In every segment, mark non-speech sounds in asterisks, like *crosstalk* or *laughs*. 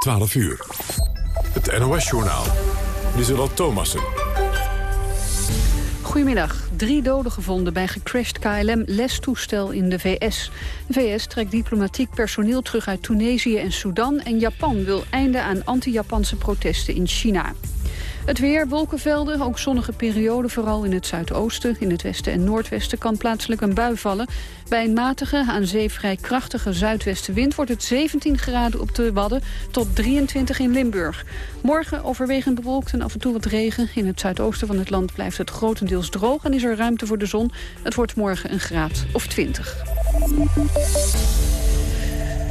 12 uur. Het NOS-journaal. Lieselot Thomassen. Goedemiddag. Drie doden gevonden bij gecrashed KLM-lestoestel in de VS. De VS trekt diplomatiek personeel terug uit Tunesië en Sudan... en Japan wil einde aan anti-Japanse protesten in China. Het weer, wolkenvelden, ook zonnige perioden, vooral in het zuidoosten. In het westen en noordwesten kan plaatselijk een bui vallen. Bij een matige, aan zee vrij krachtige zuidwestenwind... wordt het 17 graden op de Wadden tot 23 in Limburg. Morgen overwegend bewolkt en af en toe wat regen. In het zuidoosten van het land blijft het grotendeels droog... en is er ruimte voor de zon. Het wordt morgen een graad of 20.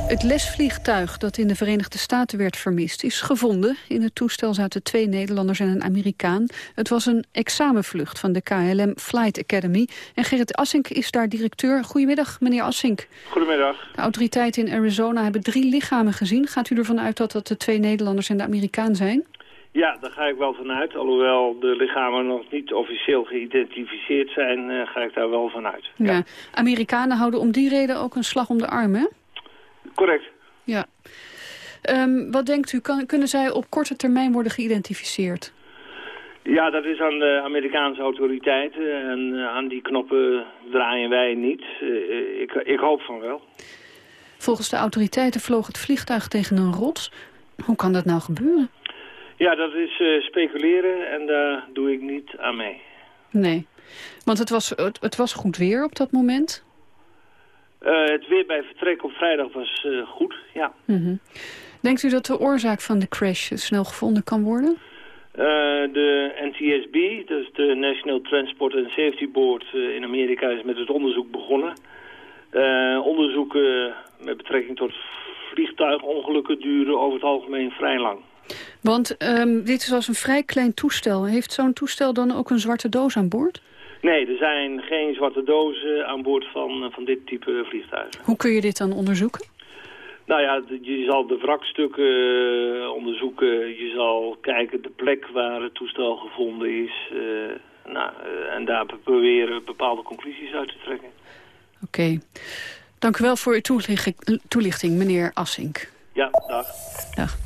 Het lesvliegtuig dat in de Verenigde Staten werd vermist is gevonden. In het toestel zaten twee Nederlanders en een Amerikaan. Het was een examenvlucht van de KLM Flight Academy. En Gerrit Assink is daar directeur. Goedemiddag, meneer Assink. Goedemiddag. De autoriteiten in Arizona hebben drie lichamen gezien. Gaat u ervan uit dat dat de twee Nederlanders en de Amerikaan zijn? Ja, daar ga ik wel vanuit. Alhoewel de lichamen nog niet officieel geïdentificeerd zijn, uh, ga ik daar wel vanuit. Ja. ja. Amerikanen houden om die reden ook een slag om de arm, hè? Correct. Ja. Um, wat denkt u, kan, kunnen zij op korte termijn worden geïdentificeerd? Ja, dat is aan de Amerikaanse autoriteiten en uh, aan die knoppen draaien wij niet. Uh, ik, ik hoop van wel. Volgens de autoriteiten vloog het vliegtuig tegen een rots. Hoe kan dat nou gebeuren? Ja, dat is uh, speculeren en daar doe ik niet aan mee. Nee, want het was, het, het was goed weer op dat moment? Uh, het weer bij vertrek op vrijdag was uh, goed, ja. Mm -hmm. Denkt u dat de oorzaak van de crash snel gevonden kan worden? Uh, de NTSB, dus de National Transport and Safety Board in Amerika, is met het onderzoek begonnen. onderzoeken met betrekking tot vliegtuigongelukken duren over het algemeen vrij lang. Want um, dit was een vrij klein toestel. Heeft zo'n toestel dan ook een zwarte doos aan boord? Nee, er zijn geen zwarte dozen aan boord van, van dit type vliegtuigen. Hoe kun je dit dan onderzoeken? Nou ja, je zal de wrakstukken onderzoeken. Je zal kijken de plek waar het toestel gevonden is. Uh, nou, uh, en daar proberen bepaalde conclusies uit te trekken. Oké. Okay. Dank u wel voor uw toelichting, toelichting meneer Assink. Ja, dag. Dag.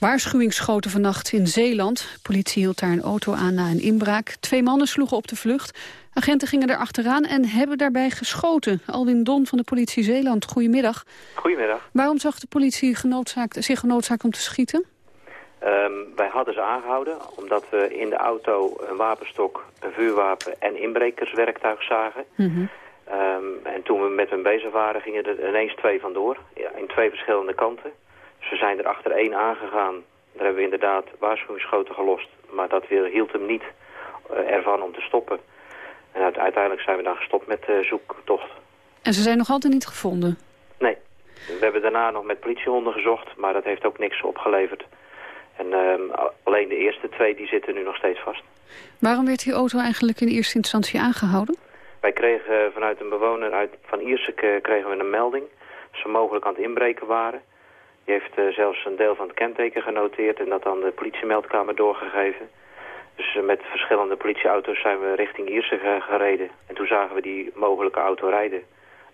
Waarschuwingsschoten vannacht in Zeeland. Politie hield daar een auto aan na een inbraak. Twee mannen sloegen op de vlucht. Agenten gingen er achteraan en hebben daarbij geschoten. Alwin Don van de politie Zeeland, goedemiddag. Goedemiddag. Waarom zag de politie genoodzaakt, zich genoodzaakt om te schieten? Um, wij hadden ze aangehouden omdat we in de auto een wapenstok, een vuurwapen en inbrekerswerktuig zagen. Mm -hmm. um, en toen we met hen bezig waren gingen er ineens twee vandoor, ja, in twee verschillende kanten. Ze zijn er achter één aangegaan. Daar hebben we inderdaad waarschuwingsschoten gelost. Maar dat hield hem niet uh, ervan om te stoppen. En uiteindelijk zijn we dan gestopt met de zoektocht. En ze zijn nog altijd niet gevonden? Nee. We hebben daarna nog met politiehonden gezocht, maar dat heeft ook niks opgeleverd. En uh, alleen de eerste twee die zitten nu nog steeds vast. Waarom werd die auto eigenlijk in eerste instantie aangehouden? Wij kregen vanuit een bewoner uit, van Ierseke kregen we een melding. Dat ze mogelijk aan het inbreken waren. Die heeft uh, zelfs een deel van het kenteken genoteerd en dat aan de politiemeldkamer doorgegeven. Dus uh, met verschillende politieauto's zijn we richting Ierse gereden. En toen zagen we die mogelijke auto rijden.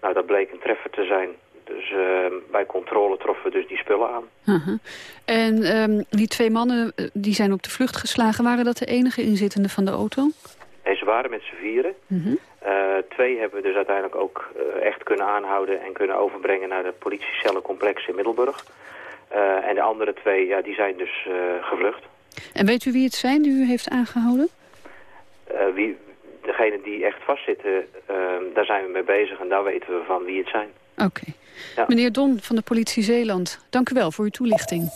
Nou, dat bleek een treffer te zijn. Dus uh, bij controle troffen we dus die spullen aan. -huh. En um, die twee mannen die zijn op de vlucht geslagen. Waren dat de enige inzittenden van de auto? Nee, ze waren met z'n vieren. -huh. Twee hebben we dus uiteindelijk ook echt kunnen aanhouden... en kunnen overbrengen naar het politiecellencomplex in Middelburg. Uh, en de andere twee, ja, die zijn dus uh, gevlucht. En weet u wie het zijn die u heeft aangehouden? Wie, degene die echt vastzitten, daar zijn we mee bezig en daar weten we van wie het zijn. Oké. Okay. Ja. Meneer Don van de politie Zeeland, dank u wel voor uw toelichting.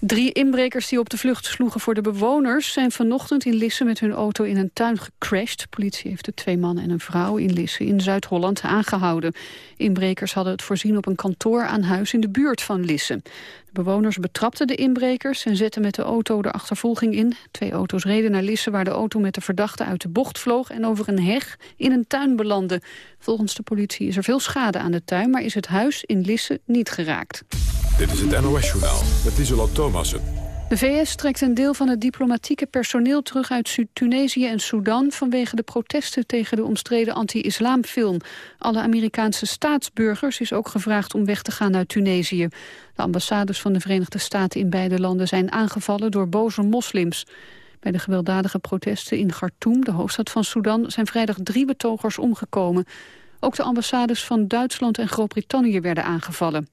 Drie inbrekers die op de vlucht sloegen voor de bewoners... zijn vanochtend in Lisse met hun auto in een tuin gecrashed. De politie heeft de twee mannen en een vrouw in Lisse in Zuid-Holland aangehouden. Inbrekers hadden het voorzien op een kantoor aan huis in de buurt van Lisse. De bewoners betrapten de inbrekers en zetten met de auto de achtervolging in. Twee auto's reden naar Lisse waar de auto met de verdachte uit de bocht vloog... en over een heg in een tuin belandde. Volgens de politie is er veel schade aan de tuin... maar is het huis in Lisse niet geraakt. Dit is het NOS-journaal met Isola Thomassen. De VS trekt een deel van het diplomatieke personeel terug uit Tunesië en Sudan vanwege de protesten tegen de omstreden anti-islamfilm. Alle Amerikaanse staatsburgers is ook gevraagd om weg te gaan uit Tunesië. De ambassades van de Verenigde Staten in beide landen zijn aangevallen door boze moslims. Bij de gewelddadige protesten in Khartoum, de hoofdstad van Sudan, zijn vrijdag drie betogers omgekomen. Ook de ambassades van Duitsland en Groot-Brittannië werden aangevallen.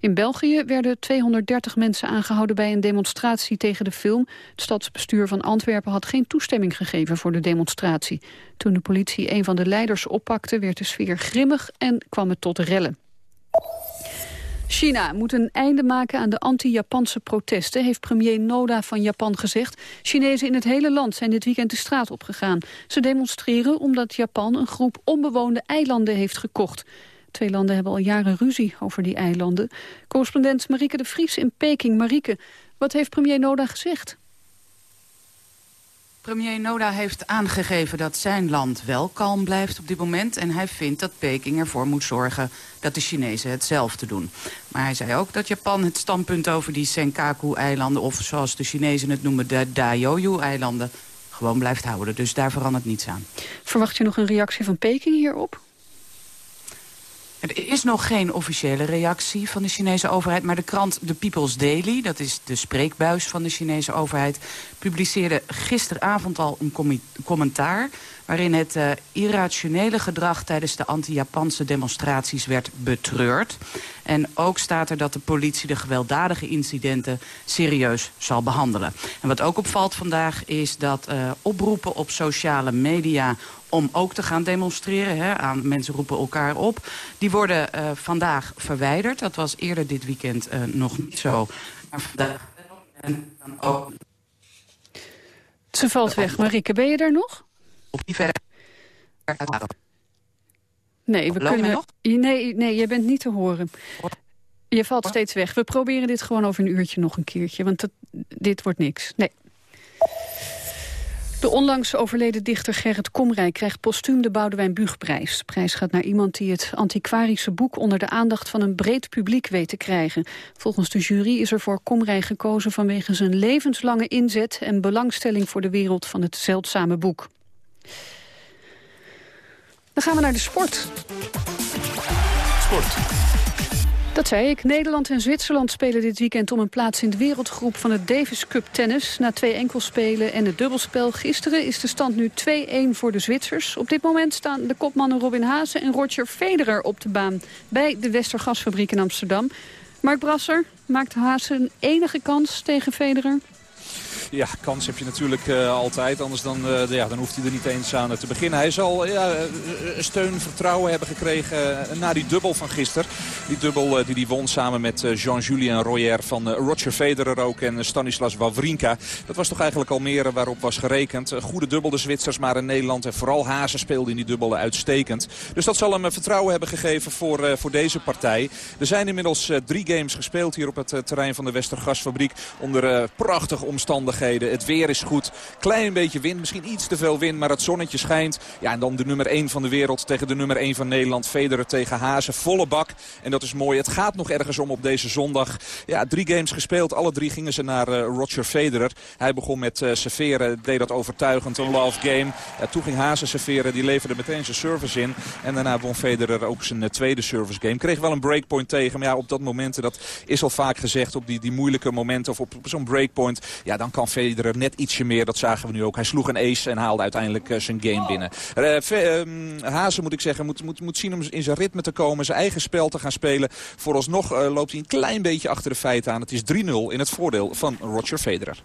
In België werden 230 mensen aangehouden bij een demonstratie tegen de film. Het stadsbestuur van Antwerpen had geen toestemming gegeven voor de demonstratie. Toen de politie een van de leiders oppakte werd de sfeer grimmig en kwam het tot rellen. China moet een einde maken aan de anti-Japanse protesten, heeft premier Noda van Japan gezegd. Chinezen in het hele land zijn dit weekend de straat opgegaan. Ze demonstreren omdat Japan een groep onbewoonde eilanden heeft gekocht. Twee landen hebben al jaren ruzie over die eilanden. Correspondent Marieke de Vries in Peking. Marieke, wat heeft premier Noda gezegd? Premier Noda heeft aangegeven dat zijn land wel kalm blijft op dit moment. En hij vindt dat Peking ervoor moet zorgen dat de Chinezen hetzelfde doen. Maar hij zei ook dat Japan het standpunt over die Senkaku-eilanden... of zoals de Chinezen het noemen, de Daioyu-eilanden... gewoon blijft houden. Dus daar verandert niets aan. Verwacht je nog een reactie van Peking hierop? Er is nog geen officiële reactie van de Chinese overheid... maar de krant The People's Daily, dat is de spreekbuis van de Chinese overheid... publiceerde gisteravond al een commentaar... waarin het uh, irrationele gedrag tijdens de anti-Japanse demonstraties werd betreurd. En ook staat er dat de politie de gewelddadige incidenten serieus zal behandelen. En wat ook opvalt vandaag is dat uh, oproepen op sociale media om ook te gaan demonstreren. Hè, aan mensen roepen elkaar op. Die worden uh, vandaag verwijderd. Dat was eerder dit weekend uh, nog niet zo. Maar vandaag en dan ook... Ze valt weg. Marike, ben je er nog? Op die verder... Nee, we kunnen... Nog? Nee, nee, je bent niet te horen. Je valt steeds weg. We proberen dit gewoon over een uurtje nog een keertje. Want dat, dit wordt niks. Nee. De onlangs overleden dichter Gerrit Komrij krijgt postuum de Boudewijn Buugprijs. De prijs gaat naar iemand die het antiquarische boek onder de aandacht van een breed publiek weet te krijgen. Volgens de jury is er voor Komrij gekozen vanwege zijn levenslange inzet en belangstelling voor de wereld van het zeldzame boek. Dan gaan we naar de sport. Sport. Dat zei ik. Nederland en Zwitserland spelen dit weekend om een plaats in de wereldgroep van het Davis Cup tennis. Na twee enkelspelen en het dubbelspel gisteren is de stand nu 2-1 voor de Zwitsers. Op dit moment staan de kopmannen Robin Haase en Roger Federer op de baan bij de Westergasfabriek in Amsterdam. Mark Brasser, maakt Haase een enige kans tegen Federer? Ja, kans heb je natuurlijk uh, altijd. Anders dan, uh, ja, dan hoeft hij er niet eens aan te beginnen. Hij zal ja, steun, vertrouwen hebben gekregen na die dubbel van gisteren. Die dubbel die hij won samen met Jean-Julien Royer van Roger Federer ook en Stanislas Wawrinka. Dat was toch eigenlijk al meer waarop was gerekend. Goede dubbel de Zwitsers, maar in Nederland en vooral Hazen speelde in die dubbel uitstekend. Dus dat zal hem vertrouwen hebben gegeven voor, voor deze partij. Er zijn inmiddels drie games gespeeld hier op het terrein van de Westergasfabriek. Onder prachtige omstandigheden het weer is goed. Klein beetje wind, misschien iets te veel wind, maar het zonnetje schijnt. Ja, en dan de nummer 1 van de wereld tegen de nummer 1 van Nederland. Federer tegen Hazen. Volle bak. En dat is mooi. Het gaat nog ergens om op deze zondag. Ja, drie games gespeeld. Alle drie gingen ze naar uh, Roger Federer. Hij begon met uh, serveren. Deed dat overtuigend. Een love game. Ja, toen ging Hazen serveren. Die leverde meteen zijn service in. En daarna won Federer ook zijn uh, tweede service game. Kreeg wel een breakpoint tegen. Maar ja, op dat moment, dat is al vaak gezegd. Op die, die moeilijke momenten of op, op zo'n breakpoint. Ja, dan kan Federer net ietsje meer. Dat zagen we nu ook. Hij sloeg een ace en haalde uiteindelijk uh, zijn game binnen. Uh, Hazen moet ik zeggen, moet, moet, moet zien om in zijn ritme te komen. Zijn eigen spel te gaan spelen. Vooralsnog uh, loopt hij een klein beetje achter de feiten aan. Het is 3-0 in het voordeel van Roger Federer.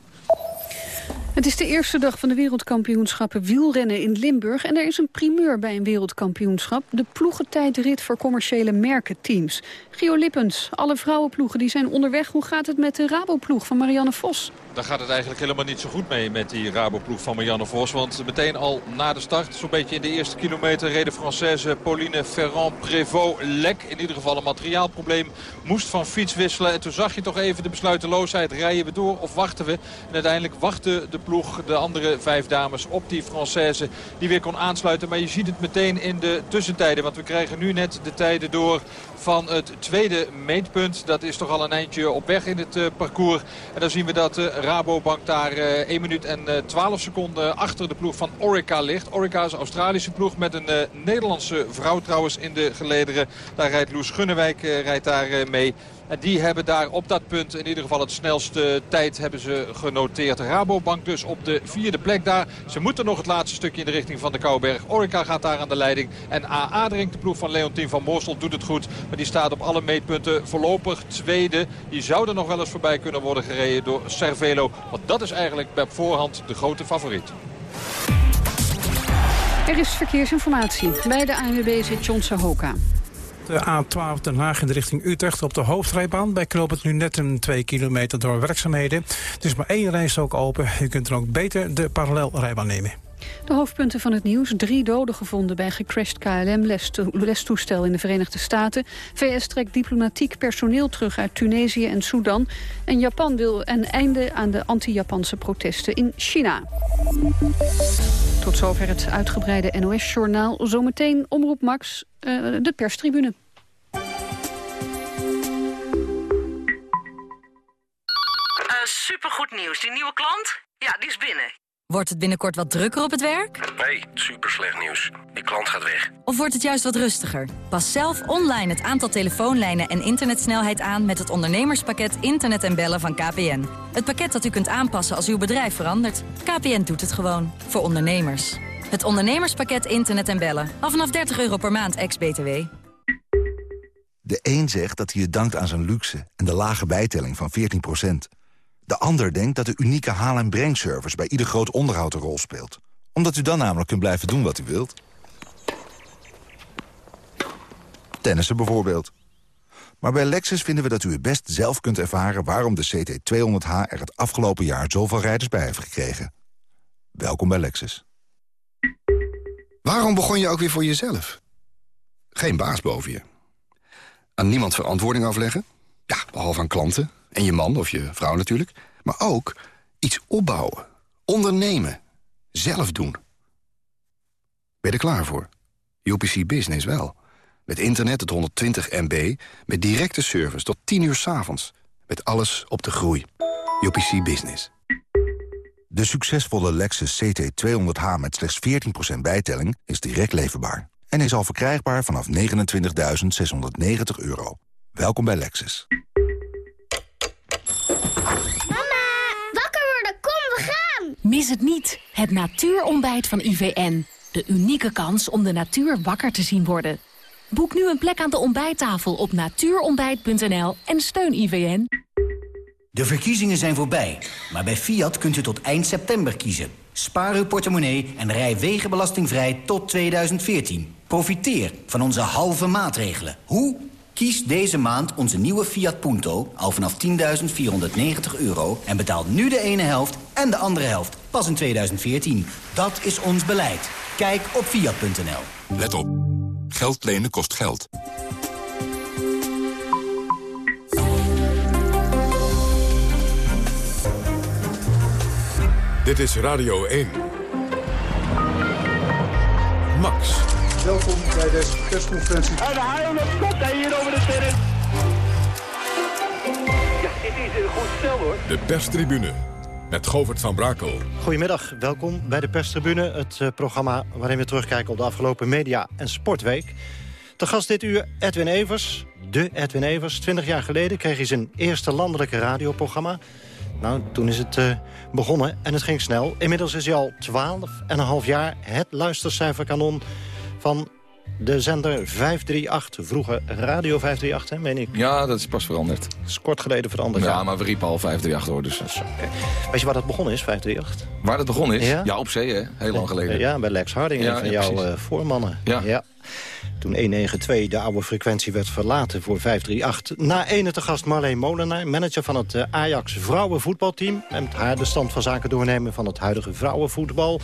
Het is de eerste dag van de wereldkampioenschappen wielrennen in Limburg. En er is een primeur bij een wereldkampioenschap. De ploegentijdrit voor commerciële merkenteams. Gio Lippens, alle vrouwenploegen die zijn onderweg. Hoe gaat het met de Raboploeg van Marianne Vos? Daar gaat het eigenlijk helemaal niet zo goed mee met die Raboploeg van Marianne Vos. Want meteen al na de start, zo'n beetje in de eerste kilometer... reden Française Pauline Ferrand-Prévot lek. In ieder geval een materiaalprobleem. Moest van fiets wisselen. En toen zag je toch even de besluiteloosheid. Rijden we door of wachten we? En uiteindelijk wachten de ploeg, de andere vijf dames op die Française die weer kon aansluiten. Maar je ziet het meteen in de tussentijden. Want we krijgen nu net de tijden door van het tweede meetpunt. Dat is toch al een eindje op weg in het uh, parcours. En dan zien we dat uh, Rabobank daar uh, 1 minuut en 12 seconden achter de ploeg van Orica ligt. Orica is een Australische ploeg met een Nederlandse vrouw trouwens in de gelederen. Daar rijdt Loes Gunnewijk rijdt daar mee. En die hebben daar op dat punt in ieder geval het snelste tijd hebben ze genoteerd. Rabobank dus op de vierde plek daar. Ze moeten nog het laatste stukje in de richting van de Kouwberg. Orica gaat daar aan de leiding. En AA Drink, de ploeg van Leontien van Moorsel, doet het goed. Maar die staat op alle meetpunten voorlopig tweede. Die zouden nog wel eens voorbij kunnen worden gereden door Cervelo. Want dat is eigenlijk bij voorhand de grote favoriet. Er is verkeersinformatie. Bij de ANWB zit John Sahoka. De A12 Den Haag in de richting Utrecht op de hoofdrijbaan. Bij het net een 2 kilometer door werkzaamheden. Er is maar één rijstrook open. U kunt er ook beter de parallelrijbaan nemen. De hoofdpunten van het nieuws. Drie doden gevonden bij gecrashed KLM-lestoestel in de Verenigde Staten. VS trekt diplomatiek personeel terug uit Tunesië en Sudan. En Japan wil een einde aan de anti-Japanse protesten in China. Tot zover het uitgebreide NOS-journaal. Zometeen Omroep Max, uh, de perstribune. Uh, supergoed nieuws. Die nieuwe klant? Ja, die is binnen. Wordt het binnenkort wat drukker op het werk? Nee, super slecht nieuws. Die klant gaat weg. Of wordt het juist wat rustiger? Pas zelf online het aantal telefoonlijnen en internetsnelheid aan... met het ondernemerspakket Internet en Bellen van KPN. Het pakket dat u kunt aanpassen als uw bedrijf verandert. KPN doet het gewoon. Voor ondernemers. Het ondernemerspakket Internet en Bellen. Af vanaf 30 euro per maand, ex-BTW. De een zegt dat hij het dankt aan zijn luxe... en de lage bijtelling van 14 de ander denkt dat de unieke haal- en brengservice bij ieder groot onderhoud een rol speelt. Omdat u dan namelijk kunt blijven doen wat u wilt. Tennissen bijvoorbeeld. Maar bij Lexus vinden we dat u het best zelf kunt ervaren... waarom de CT200H er het afgelopen jaar zoveel rijders bij heeft gekregen. Welkom bij Lexus. Waarom begon je ook weer voor jezelf? Geen baas boven je. Aan niemand verantwoording afleggen? Ja, behalve aan klanten en je man of je vrouw natuurlijk. Maar ook iets opbouwen. Ondernemen. Zelf doen. Ben je er klaar voor? UPC Business wel. Met internet tot 120 MB. Met directe service tot 10 uur s avonds. Met alles op de groei. UPC Business. De succesvolle Lexus CT200H met slechts 14% bijtelling is direct leverbaar. En is al verkrijgbaar vanaf 29.690 euro. Welkom bij Lexus. Mis het niet, het natuurontbijt van IVN. De unieke kans om de natuur wakker te zien worden. Boek nu een plek aan de ontbijttafel op natuurontbijt.nl en steun IVN. De verkiezingen zijn voorbij, maar bij Fiat kunt u tot eind september kiezen. Spaar uw portemonnee en rij wegenbelastingvrij tot 2014. Profiteer van onze halve maatregelen. Hoe? Kies deze maand onze nieuwe Fiat Punto al vanaf 10.490 euro... en betaal nu de ene helft en de andere helft pas in 2014. Dat is ons beleid. Kijk op Fiat.nl. Let op. Geld lenen kost geld. Dit is Radio 1. Max. Welkom bij deze persconferentie. En de haal komt hij hier over de terrein. Ja, dit is een goed stel hoor. De perstribune met Govert van Brakel. Goedemiddag, welkom bij de perstribune. Het uh, programma waarin we terugkijken op de afgelopen media- en sportweek. Te gast dit uur Edwin Evers, de Edwin Evers. Twintig jaar geleden kreeg hij zijn eerste landelijke radioprogramma. Nou, toen is het uh, begonnen en het ging snel. Inmiddels is hij al 12,5 jaar het luistercijferkanon van de zender 538. Vroeger Radio 538, hè, meen ik? Ja, dat is pas veranderd. Dat is kort geleden veranderd. Ja, maar we riepen al 538 hoor. Dus. Weet je waar dat begonnen is, 538? Waar dat begonnen is? Ja, ja op zee, hè? Heel lang geleden. Ja, bij Lex Harding, ja, van ja, jouw uh, voormannen. Ja. ja. Toen 192 de oude frequentie werd verlaten voor 538. Na ene te gast Marleen Molenaar, manager van het uh, Ajax vrouwenvoetbalteam. En met haar de stand van zaken doornemen van het huidige vrouwenvoetbal.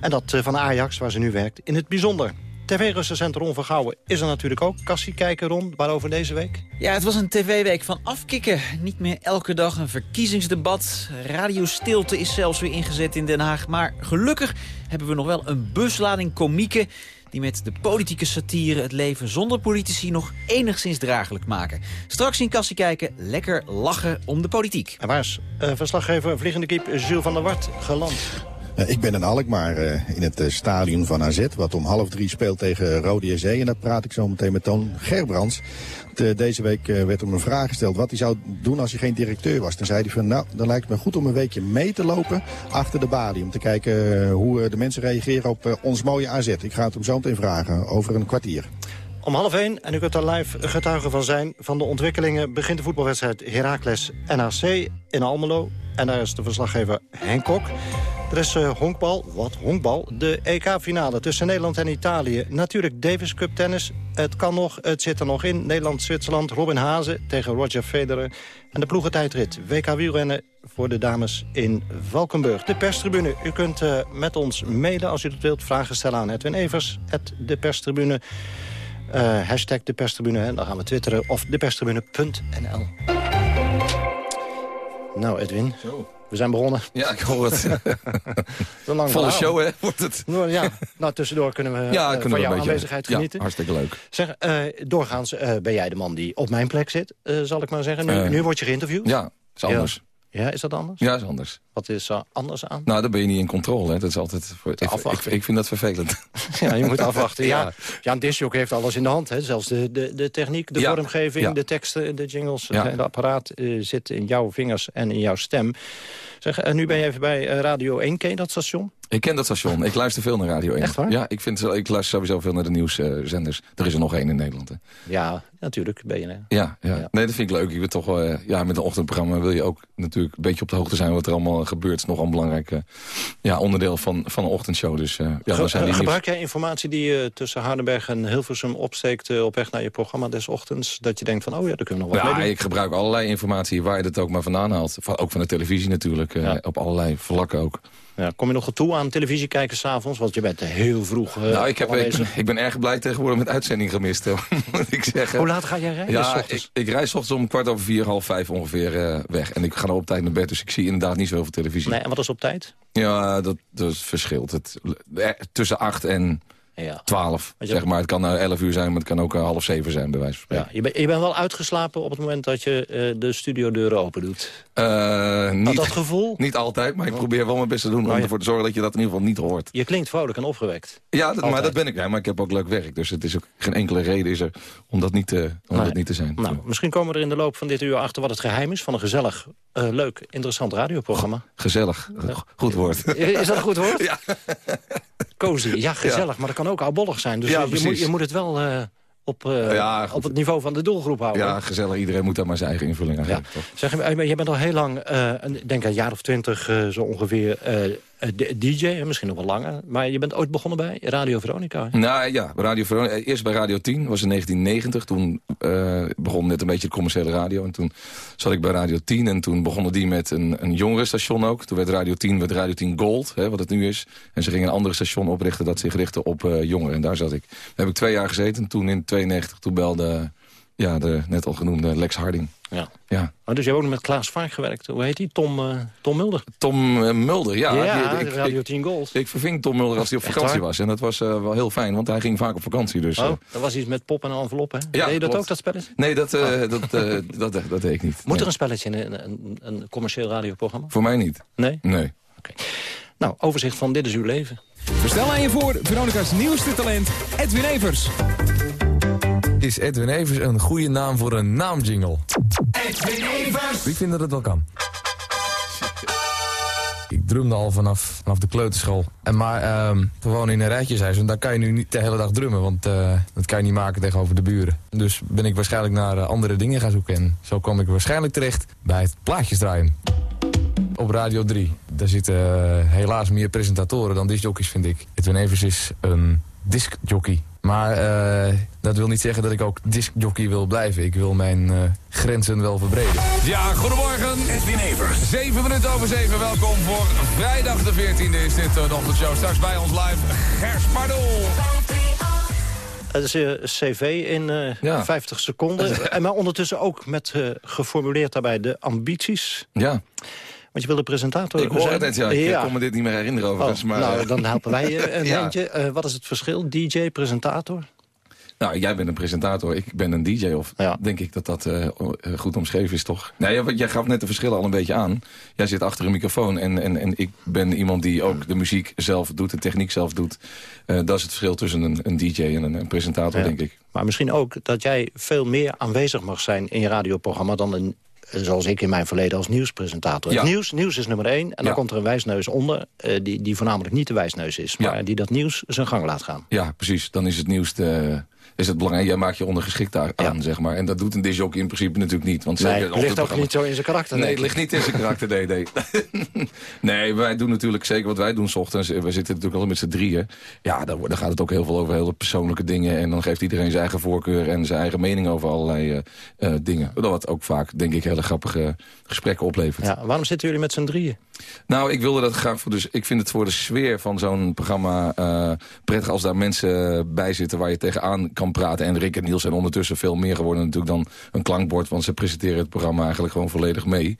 En dat uh, van Ajax, waar ze nu werkt, in het bijzonder. TV-recensent Ron van Gouwen is er natuurlijk ook. Kassie kijken, Ron, waarover deze week? Ja, het was een tv-week van afkikken. Niet meer elke dag een verkiezingsdebat. Radiostilte is zelfs weer ingezet in Den Haag. Maar gelukkig hebben we nog wel een buslading komieken die met de politieke satire het leven zonder politici nog enigszins draaglijk maken. Straks in Kassie kijken, lekker lachen om de politiek. En waar is uh, verslaggever Vliegende Kiep Jules van der Wart geland? Uh, ik ben in Alkmaar uh, in het stadion van AZ, wat om half drie speelt tegen Rode JC. En daar praat ik zo meteen met Toon Gerbrands. De, deze week werd hem een vraag gesteld wat hij zou doen als hij geen directeur was. Dan zei hij van, nou, dan lijkt het me goed om een weekje mee te lopen achter de balie. Om te kijken hoe de mensen reageren op ons mooie AZ. Ik ga het hem zo meteen vragen, over een kwartier. Om half één, en u kunt er live getuige van zijn... van de ontwikkelingen begint de voetbalwedstrijd Heracles NAC in Almelo. En daar is de verslaggever Henk Kok. Er is uh, honkbal, wat honkbal, de EK-finale tussen Nederland en Italië. Natuurlijk Davis Cup tennis, het kan nog, het zit er nog in. Nederland-Zwitserland, Robin Hazen tegen Roger Federer. En de ploegentijdrit, WK wielrennen voor de dames in Valkenburg. De perstribune, u kunt uh, met ons mailen als u dat wilt. Vragen stellen aan Edwin Evers, de perstribune. Uh, hashtag de perstribune, dan gaan we twitteren. Of deperstribune.nl. Nou, Edwin. Zo. We zijn begonnen. Ja, ik hoor het. *laughs* een lang Volle show, hè, wordt het. Nou, ja, nou, tussendoor kunnen we ja, uh, kunnen van we jouw beetje, aanwezigheid genieten. Ja, hartstikke leuk. Zeg, uh, doorgaans uh, ben jij de man die op mijn plek zit, zal ik maar zeggen. Nu, nu word je geïnterviewd. Ja, is anders. Ja. Is dat anders? Ja, is anders. Wat is er anders aan? Nou, dan ben je niet in controle. Hè. Dat is altijd voor, ik, ik, ik, vind dat vervelend. *laughs* Ja, je moet afwachten. *laughs* Ja, Jan Disjok heeft alles in de hand. Hè. Zelfs de, de, de techniek, de ja. vormgeving, ja. de teksten, de jingles. Ja. Het apparaat uh, zit in jouw vingers en in jouw stem. Zeg, uh, nu ben je even bij uh, Radio 1. Ken je dat station? Ik ken dat station. Ik luister veel naar Radio 1. Echt waar? Ja, ik, vind, ik luister sowieso veel naar de nieuwszenders. er is er nog één in Nederland. Hè. Ja, natuurlijk. BNR. Ja, ja, ja. Nee, dat vind ik leuk. Ik ben toch wel, uh, ja, met een ochtendprogramma wil je ook natuurlijk een beetje op de hoogte zijn wat er allemaal gebeurt. Is nogal een belangrijk uh, ja, onderdeel van, van een ochtendshow. Dus, uh, ja, Ge zijn die gebruik jij informatie die je tussen Hardenberg en Hilversum opsteekt op weg naar je programma des ochtends? Dat je denkt van, oh ja, daar kunnen we nog wat ja, mee doen. ik gebruik allerlei informatie waar je het ook maar vandaan haalt. Ook van de televisie natuurlijk. Ja. Op allerlei vlakken ook. Ja, kom je nog toe aan televisie kijken s'avonds? Want je bent heel vroeg uh, Nou, ik, heb, ik, ik, ben erg blij tegenwoordig met uitzending gemist, *laughs* moet ik zeggen. Hoe laat ga jij rijden? Ja, ik, ik rijd s ochtends om kwart over vier, half vijf ongeveer uh, weg. En ik ga op tijd naar bed, dus ik zie inderdaad niet zoveel televisie. Nee, en wat is op tijd? Ja, dat, dat verschilt. Het, tussen acht en... Ja. 12, zeg maar. Het kan uh, 11 uur zijn, maar het kan ook uh, half zeven zijn, bij wijze van spreken. Ja, je, ben, je bent wel uitgeslapen op het moment dat je uh, de studiodeuren open doet? Uh, niet, dat gevoel? Niet altijd, maar ik probeer wel mijn best te doen om ervoor te zorgen dat je dat in ieder geval niet hoort. Je klinkt vrolijk en opgewekt. Ja, dat, maar dat ben ik. Ja, maar ik heb ook leuk werk, dus het is ook geen enkele reden is er om dat niet te, om nee. dat niet te zijn. Nou, misschien komen we er in de loop van dit uur achter wat het geheim is van een gezellig, leuk, interessant radioprogramma. Gezellig, goed woord. Is dat een goed woord? *laughs* Ja. Cozy, ja, gezellig, ja. maar dat kan ook oudbollig zijn. Dus ja, je, moet, je, moet, het wel uh, op, uh, ja, op het niveau van de doelgroep houden. Ja, gezellig. Iedereen moet daar maar zijn eigen invulling aan geven. Toch? Zeg, je bent al heel lang, uh, denk een jaar of twintig zo ongeveer... DJ, misschien nog wel langer. Maar je bent ooit begonnen bij Radio Veronica. Nou ja, Radio Veronica. Eerst bij Radio 10, was in 1990. Toen uh, begon net een beetje de commerciële radio. En toen zat ik bij Radio 10. En toen begonnen die met een, een jongerenstation ook. Toen werd Radio 10, werd Radio 10 Gold, hè, wat het nu is. En ze gingen een andere station oprichten dat zich richtte op uh, jongeren. En daar zat ik. Daar heb ik twee jaar gezeten. Toen in 92, toen belde ja, de net al genoemde Lex Harding. Ja. ja. Oh, dus je hebt ook met Klaas Vaak gewerkt. Hoe heet die? Tom, uh, Tom Mulder? Tom uh, Mulder, ja. Ja, die, ik, Radio 10 Gold. Ik verving Tom Mulder als hij op vakantie was. En dat was uh, wel heel fijn, want hij ging vaak op vakantie. Dus, oh, dat was iets met pop en envelop, hè? Ja, deed je dat klopt. ook, dat spelletje? Nee, dat, oh. dat, *laughs* dat, dat, dat deed ik niet. Moet nee. er een spelletje in een, een, een commercieel radioprogramma? Voor mij niet. Nee? Nee. Okay. Nou, overzicht van Dit is uw leven. Bestel aan je voor Veronica's nieuwste talent, Edwin Evers. Is Edwin Evers een goede naam voor een naamjingle? Edwin Evers! Ik vind dat het wel kan. Ik drumde al vanaf, vanaf de kleuterschool. En maar we wonen in een rijtjeshuis en daar kan je nu niet de hele dag drummen. Want uh, dat kan je niet maken tegenover de buren. Dus ben ik waarschijnlijk naar uh, andere dingen gaan zoeken. En zo kwam ik waarschijnlijk terecht bij het plaatjes draaien. Op Radio 3. Daar zitten uh, helaas meer presentatoren dan discjockeys vind ik. Edwin Evers is een discjockey. Maar uh, dat wil niet zeggen dat ik ook discjockey wil blijven. Ik wil mijn uh, grenzen wel verbreden. Ja, goedemorgen. Edwin Evers. 7 minuten over 7. Welkom voor vrijdag de 14e is dit uh, de ochtendshow. Straks bij ons live Gers Pardoel. Het is een cv in eh 50 seconden. *laughs* en maar ondertussen ook met eh, geformuleerd daarbij de ambities. Ja. Want je wil de presentator Ik hoor zijn. het net, ja. Ik kon me dit niet meer herinneren overigens. Oh, maar, nou, eh, dan helpen wij *laughs* je een Ja. eentje. Eh, wat is het verschil? DJ, presentator? Nou, jij bent een presentator, ik ben een DJ. Of denk ik dat dat eh, eh, goed omschreven is, toch? Nee, want jij gaf net de verschillen al een beetje aan. Jij zit achter een microfoon en, en, en ik ben iemand die ook de muziek zelf doet, de techniek zelf doet. Eh, dat is het verschil tussen een, een DJ en een, een presentator, Ja. denk ik. Maar misschien ook dat jij veel meer aanwezig mag zijn in je radioprogramma... dan een, eh, zoals ik in mijn verleden als nieuwspresentator. Ja. Het nieuws, nieuws is nummer één. En dan komt er een wijsneus onder... eh, die, die voornamelijk niet de wijsneus is... maar die dat nieuws zijn gang laat gaan. Ja, precies. Dan is het nieuws de, is het belangrijk. Jij maakt je ondergeschikt daar aan, zeg maar. En dat doet een disjockey in principe natuurlijk niet. Want Nee, zeker het ligt ook niet zo in zijn karakter. Nee, het ligt niet in zijn karakter, nee, nee. *laughs* nee, wij doen natuurlijk zeker wat wij doen s ochtends. We zitten natuurlijk al met z'n drieën. Ja, dan gaat het ook heel veel over hele persoonlijke dingen. En dan geeft iedereen zijn eigen voorkeur en zijn eigen mening over allerlei eh, eh, dingen. Wat ook vaak, denk ik, hele grappige gesprekken oplevert. Ja, waarom zitten jullie met z'n drieën? Nou, ik wilde dat graag voor. Dus ik vind het voor de sfeer van zo'n programma eh, prettig als daar mensen bij zitten waar je tegenaan kan praten. En Rick en Niels zijn ondertussen veel meer geworden natuurlijk dan een klankbord, want ze presenteren het programma eigenlijk gewoon volledig mee.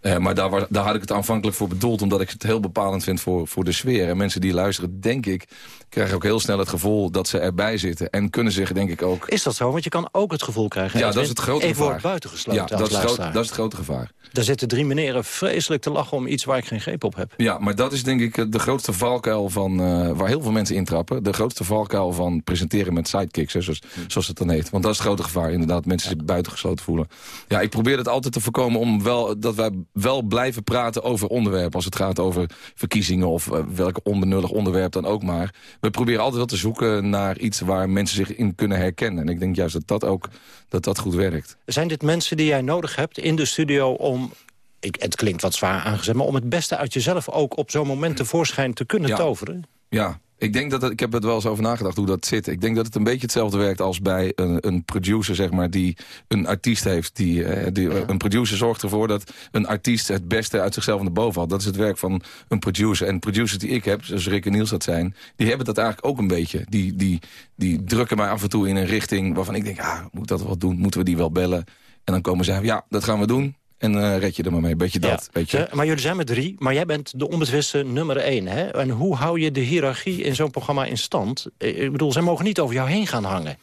Eh, maar daar, was- daar had ik het aanvankelijk voor bedoeld, omdat ik het heel bepalend vind voor, voor de sfeer. En mensen die luisteren, denk ik, krijgen ook heel snel het gevoel dat ze erbij zitten. En kunnen zich, denk ik ook... Is dat zo? Want je kan ook het gevoel krijgen... Ja, dat is het grote ik gevaar. word buitengesloten Ja, dat is, groot, dat is het grote gevaar. Daar zitten drie meneren vreselijk te lachen om iets waar ik geen greep op heb. Ja, maar dat is denk ik eh, de grootste valkuil van... eh, waar heel veel mensen intrappen. De grootste valkuil van presenteren met sidekicks, zoals, het dan heet. Want dat is het grote gevaar, inderdaad. Mensen zich buitengesloten voelen. Ja, ik probeer het altijd te voorkomen om wel, dat wij wel blijven praten over onderwerpen. Als het gaat over verkiezingen of eh, welk onbenullig onderwerp dan ook maar. We proberen altijd wel te zoeken naar iets waar mensen zich in kunnen herkennen. En ik denk juist dat dat ook dat dat goed werkt. Zijn dit mensen die jij nodig hebt in de studio om... Ik, het klinkt wat zwaar aangezet, maar om het beste uit jezelf ook op zo'n moment tevoorschijn te kunnen Ja. toveren? Ja, ik denk dat het, ik heb er wel eens over nagedacht hoe dat zit. Ik denk dat het een beetje hetzelfde werkt als bij een, een producer, zeg maar, die een artiest heeft. Die, eh, die, Een producer zorgt ervoor dat een artiest het beste uit zichzelf naar boven haalt. Dat is het werk van een producer. En producers die ik heb, zoals Rick en Niels dat zijn, die hebben dat eigenlijk ook een beetje. Die, die, die drukken mij af en toe in een richting waarvan ik denk, ah, moet ik dat wel doen? Moeten we die wel bellen? En dan komen zij, ja, dat gaan we doen. En eh, red je er maar mee. Beetje dat, Ja. weet je. Eh, maar jullie zijn met drie, maar jij bent de onbetwiste nummer één. Hè? En hoe hou je de hiërarchie in zo'n programma in stand? Eh, Ik bedoel, zij mogen niet over jou heen gaan hangen.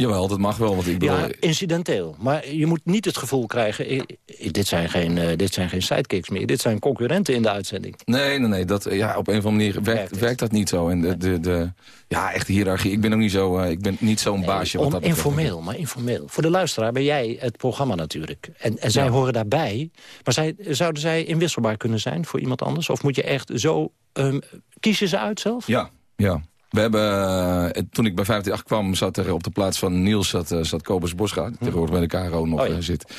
Jawel, dat mag wel. Want ik bedoel, Ja, incidenteel. Maar je moet niet het gevoel krijgen... dit, zijn geen, eh, dit zijn geen sidekicks meer. Dit zijn concurrenten in de uitzending. Nee, nee, nee. Dat, ja, op een of andere manier werkt, werkt dat niet zo. En de, de, de, ja, echt de hiërarchie. Ik ben ook niet zo, eh, ik ben niet zo'n baasje. wat dat informeel, maar informeel. Voor de luisteraar ben jij het programma natuurlijk. En, en zij Ja. horen daarbij. Maar zij, zouden zij inwisselbaar kunnen zijn voor iemand anders? Of moet je echt zo... ehm, kies je ze uit zelf? Ja, ja. We hebben, eh, toen ik bij 538 kwam, zat er op de plaats van Niels zat, eh, zat Kobus Bosga, die tegenwoordig bij de KRO nog Oh ja. eh, zit.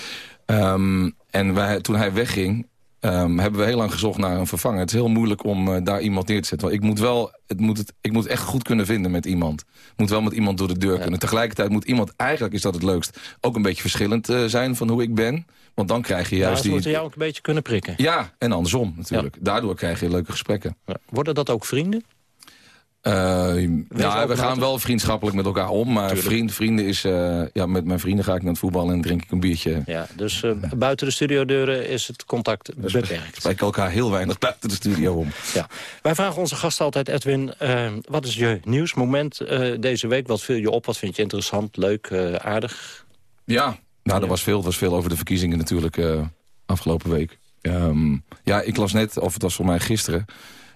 Ehm, en wij, toen hij wegging, ehm, hebben we heel lang gezocht naar een vervanger. Het is heel moeilijk om daar iemand neer te zetten. Want ik moet wel, het moet het, ik moet echt goed kunnen vinden met iemand. Ik moet wel met iemand door de deur kunnen. Tegelijkertijd moet iemand, eigenlijk is dat het leukst, ook een beetje verschillend zijn van hoe ik ben. Want dan krijg je Ja, juist ze die... moeten jou ook een beetje kunnen prikken. Ja, en andersom natuurlijk. Daardoor krijg je leuke gesprekken. Worden dat ook vrienden? Ja, we openhartig. gaan wel vriendschappelijk met elkaar om. Maar vriend, vrienden is... eh, ja, met mijn vrienden ga ik naar het voetbal en drink ik een biertje. Ja, dus eh, buiten de studiodeuren is het contact beperkt. We spreken elkaar heel weinig buiten de studio om. Ja. Wij vragen onze gast altijd, Edwin, eh, wat is je nieuwsmoment eh, deze week? Wat viel je op? Wat vind je interessant, leuk, aardig? Ja, nou, er was veel, er was veel over de verkiezingen natuurlijk afgelopen week. Ehm, ja, ik las net, of het was voor mij gisteren...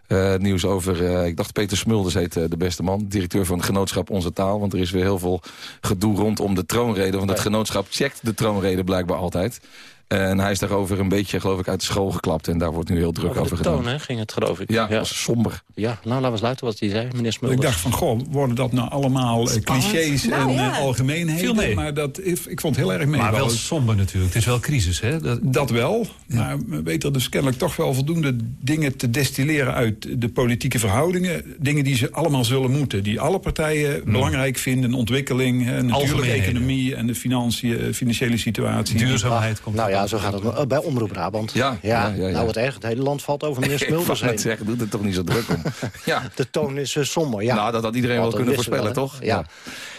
eh, nieuws over, eh, ik dacht Peter Smulders heet eh, de beste man. Directeur van het genootschap Onze Taal. Want er is weer heel veel gedoe rondom de troonrede. Want het genootschap checkt de troonrede blijkbaar altijd. En hij is daarover een beetje, geloof ik, uit de school geklapt. En daar wordt nu heel druk over, Over de gedaan. toon, hè, ging het geloof ik. Ja, was somber. Ja, nou laten we eens luisteren wat hij zei, meneer Smulders. Ik dacht van, goh, worden dat nou allemaal eh, clichés Nou, en ja. eh, algemeenheden? Mee. Maar dat, ik, vond het heel erg meevallen. Maar wel somber natuurlijk. Het is wel crisis, hè? Dat, Dat wel, maar we weten er dus kennelijk toch wel voldoende dingen te destilleren uit de politieke verhoudingen. Dingen die ze allemaal zullen moeten. Die alle partijen belangrijk vinden. Ontwikkeling, hè, natuurlijk economie en de financiën, eh, financiële situatie. duurzaamheid komt Nou ja, zo gaat het wel. bij Omroep Brabant. Ja, ja, ja, ja. nou het erg. Het hele land valt over meneer *laughs* ik Smulders heen. zeggen, doe het toch niet zo druk om. *laughs* ja. De toon is eh, somber, ja. Nou, dat had iedereen wel kunnen voorspellen, toch? Ja.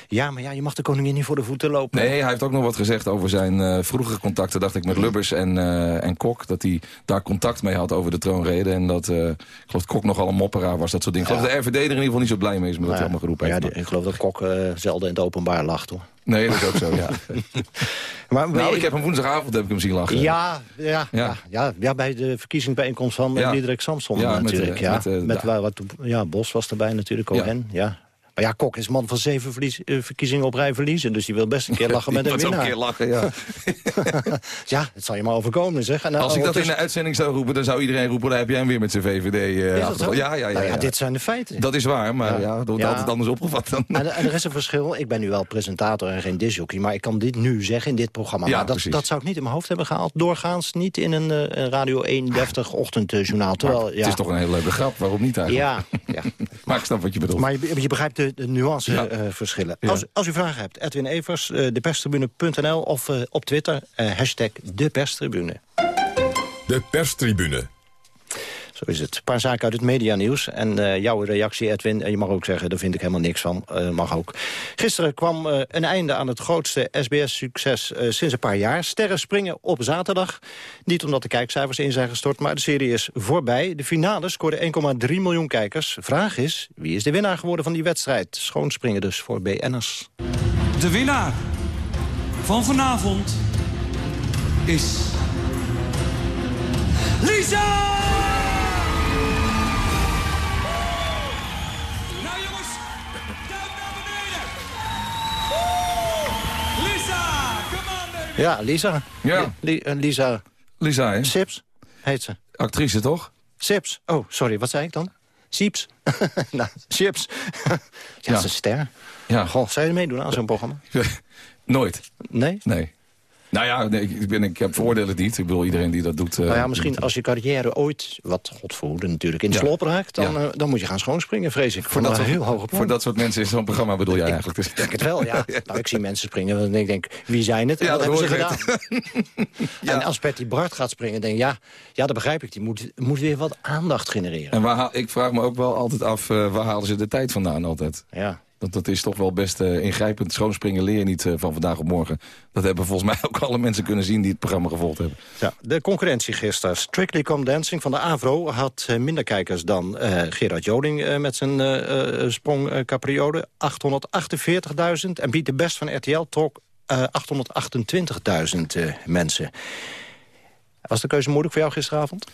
Ja, maar ja, je mag de koningin niet voor de voeten lopen. Nee, hij heeft ook nog wat gezegd over zijn uh, vroegere contacten, dacht ik, met Lubbers en, uh, en Kok. Dat hij daar contact mee had over de troonrede. En dat, uh, ik geloof Kok nogal een mopperaar was, dat soort dingen. Ik geloof dat de RVD er in ieder geval niet zo blij mee is met wat hij allemaal geroepen heeft. Ja, ik geloof dat Kok zelden in het openbaar lacht, hoor. Nee, dat is ook zo, ja. *laughs* maar, nou, ik heb hem woensdagavond heb ik hem zien lachen. Ja, ja, ja. ja, ja bij de verkiezingsbijeenkomst van ja. Diederik Samson ja, natuurlijk. Met, ja, met, met wat, ja, Bos was erbij natuurlijk, Cohen. Ja. Maar ja, Kok is man van zeven verlies, uh, verkiezingen op rij verliezen. Dus die wil best een keer *laughs* lachen met een winnaar. een keer lachen, ja. *laughs* ja, het zal je maar overkomen, zeg. En, Als ik dat in de uitzending zou roepen, dan zou iedereen roepen... daar heb jij hem weer met zijn VVD uh, ja, ja, ja, ja, nou ja, dit zijn de feiten. Dat is waar, maar ja, dat wordt altijd anders opgevat. Dan. En, en er is een verschil. Ik ben nu wel presentator en geen disjockey... maar ik kan dit nu zeggen in dit programma. Ja, maar dat, dat zou ik niet in mijn hoofd hebben gehaald. Doorgaans niet in een uh, Radio 1 deftig ochtendjournaal. Terwijl, ja. Het is toch een hele leuke grap, waarom niet eigenlijk? Ja, ja. *laughs* maar ik snap wat je bedoelt. Maar je, je begrijpt de, de nuance ja. uh, verschillen. Ja. Als, als, u vragen hebt, Edwin Evers, uh, deperstribune.nl of uh, op Twitter, hashtag deperstribune. De perstribune. Zo is het. Een paar zaken uit het medianieuws. En uh, jouw reactie, Edwin, en je mag ook zeggen, daar vind ik helemaal niks van. Uh, mag ook. Gisteren kwam uh, een einde aan het grootste SBS-succes sinds een paar jaar. Sterren springen op zaterdag. Niet omdat de kijkcijfers in zijn gestort, maar de serie is voorbij. De finale scoorde 1,3 miljoen kijkers. Vraag is, wie is de winnaar geworden van die wedstrijd? Schoonspringen dus voor BN'ers. De winnaar van vanavond is... Lisa! Ja, Lisa. Ja. Li Lisa. Lisa, hè? Sips heet ze. Actrice, toch? Sips. Oh, sorry, wat zei ik dan? Sieps. *laughs* nou, Chips. *laughs* ja, ja. Is een ster. Ja. Goh, zou je meedoen aan zo'n programma? *laughs* Nooit. Nee? Nee. Nou ja, nee, ik, ben, ik heb voordelen niet. Ik bedoel, iedereen die dat doet... Uh, nou ja, misschien als je carrière ooit, wat God verhoede natuurlijk, in de ja. slop raakt... Dan, ja. uh, dan moet je gaan schoonspringen, vrees ik. Voor dat, heel hoge voor dat soort mensen in zo'n programma bedoel jij eigenlijk? Dus. Ik denk het wel, ja. *laughs* nou, ik zie mensen springen en ik denk, wie zijn het? En ja, wat dat hebben ze gedaan? *laughs* En als Patty Bart gaat springen, denk ik, ja, ja, dat begrijp ik. Die moet, moet weer wat aandacht genereren. En waar, ik vraag me ook wel altijd af, uh, waar halen ze de tijd vandaan altijd? Ja. Want dat is toch wel best uh, ingrijpend. Schoonspringen leer je niet uh, van vandaag op morgen. Dat hebben volgens *laughs* mij ook alle mensen kunnen zien die het programma gevolgd hebben. Ja, de concurrentie gisteren. Strictly Come Dancing van de AVRO had uh, minder kijkers dan Gerard Joling met zijn sprongcapriode. 848.000. En Piet de Best van RTL trok 828.000 mensen. Was de keuze moeilijk voor jou gisteravond?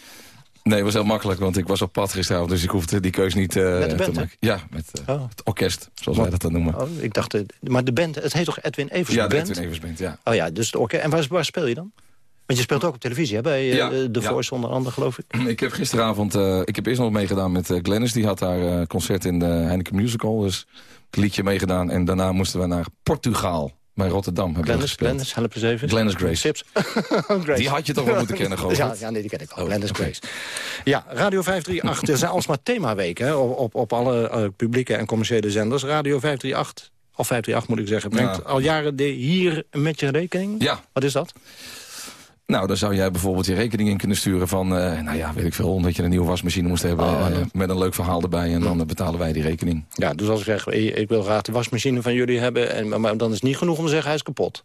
Nee, het was heel makkelijk, want ik was op pad gisteravond... dus ik hoefde die keus niet uh, met de band, te maken. Ja, met uh, oh. het orkest, zoals wij dat dan noemen. Oh, ik dacht, uh, maar de band, het heet toch Edwin Evers Ja, de band? Edwin Evers Band, ja. Oh ja, dus het orkest. En waar, waar speel je dan? Want je speelt ook op televisie, hè? Bij ja, The ja. Voice onder andere, geloof ik. Ik heb gisteravond... ik heb eerst nog meegedaan met Glennis. Die had daar concert in de Heineken Musical. Dus het liedje meegedaan. En daarna moesten we naar Portugal. Bij Rotterdam Glennis, Glennis, help eens even. Glennis Grace. Grace. *laughs* *laughs* Die had je toch wel moeten kennen, geloof ja, ja, nee, die ken ik al. Oh, okay. Grace. Ja, Radio 538. er zijn alsmaar themaweken hè, op, op, op alle uh, publieke en commerciële zenders. Radio 538, of 538 moet ik zeggen, brengt ja. al jaren de hier met je rekening. Ja. Wat is dat? Nou, dan zou jij bijvoorbeeld je rekening in kunnen sturen van... Uh, nou ja, weet ik veel, omdat je een nieuwe wasmachine moest hebben... Oh, uh, met een leuk verhaal erbij en dan uh, betalen wij die rekening. Ja, dus als ik zeg, ik wil graag de wasmachine van jullie hebben... En, maar dan is het niet genoeg om te zeggen, hij is kapot.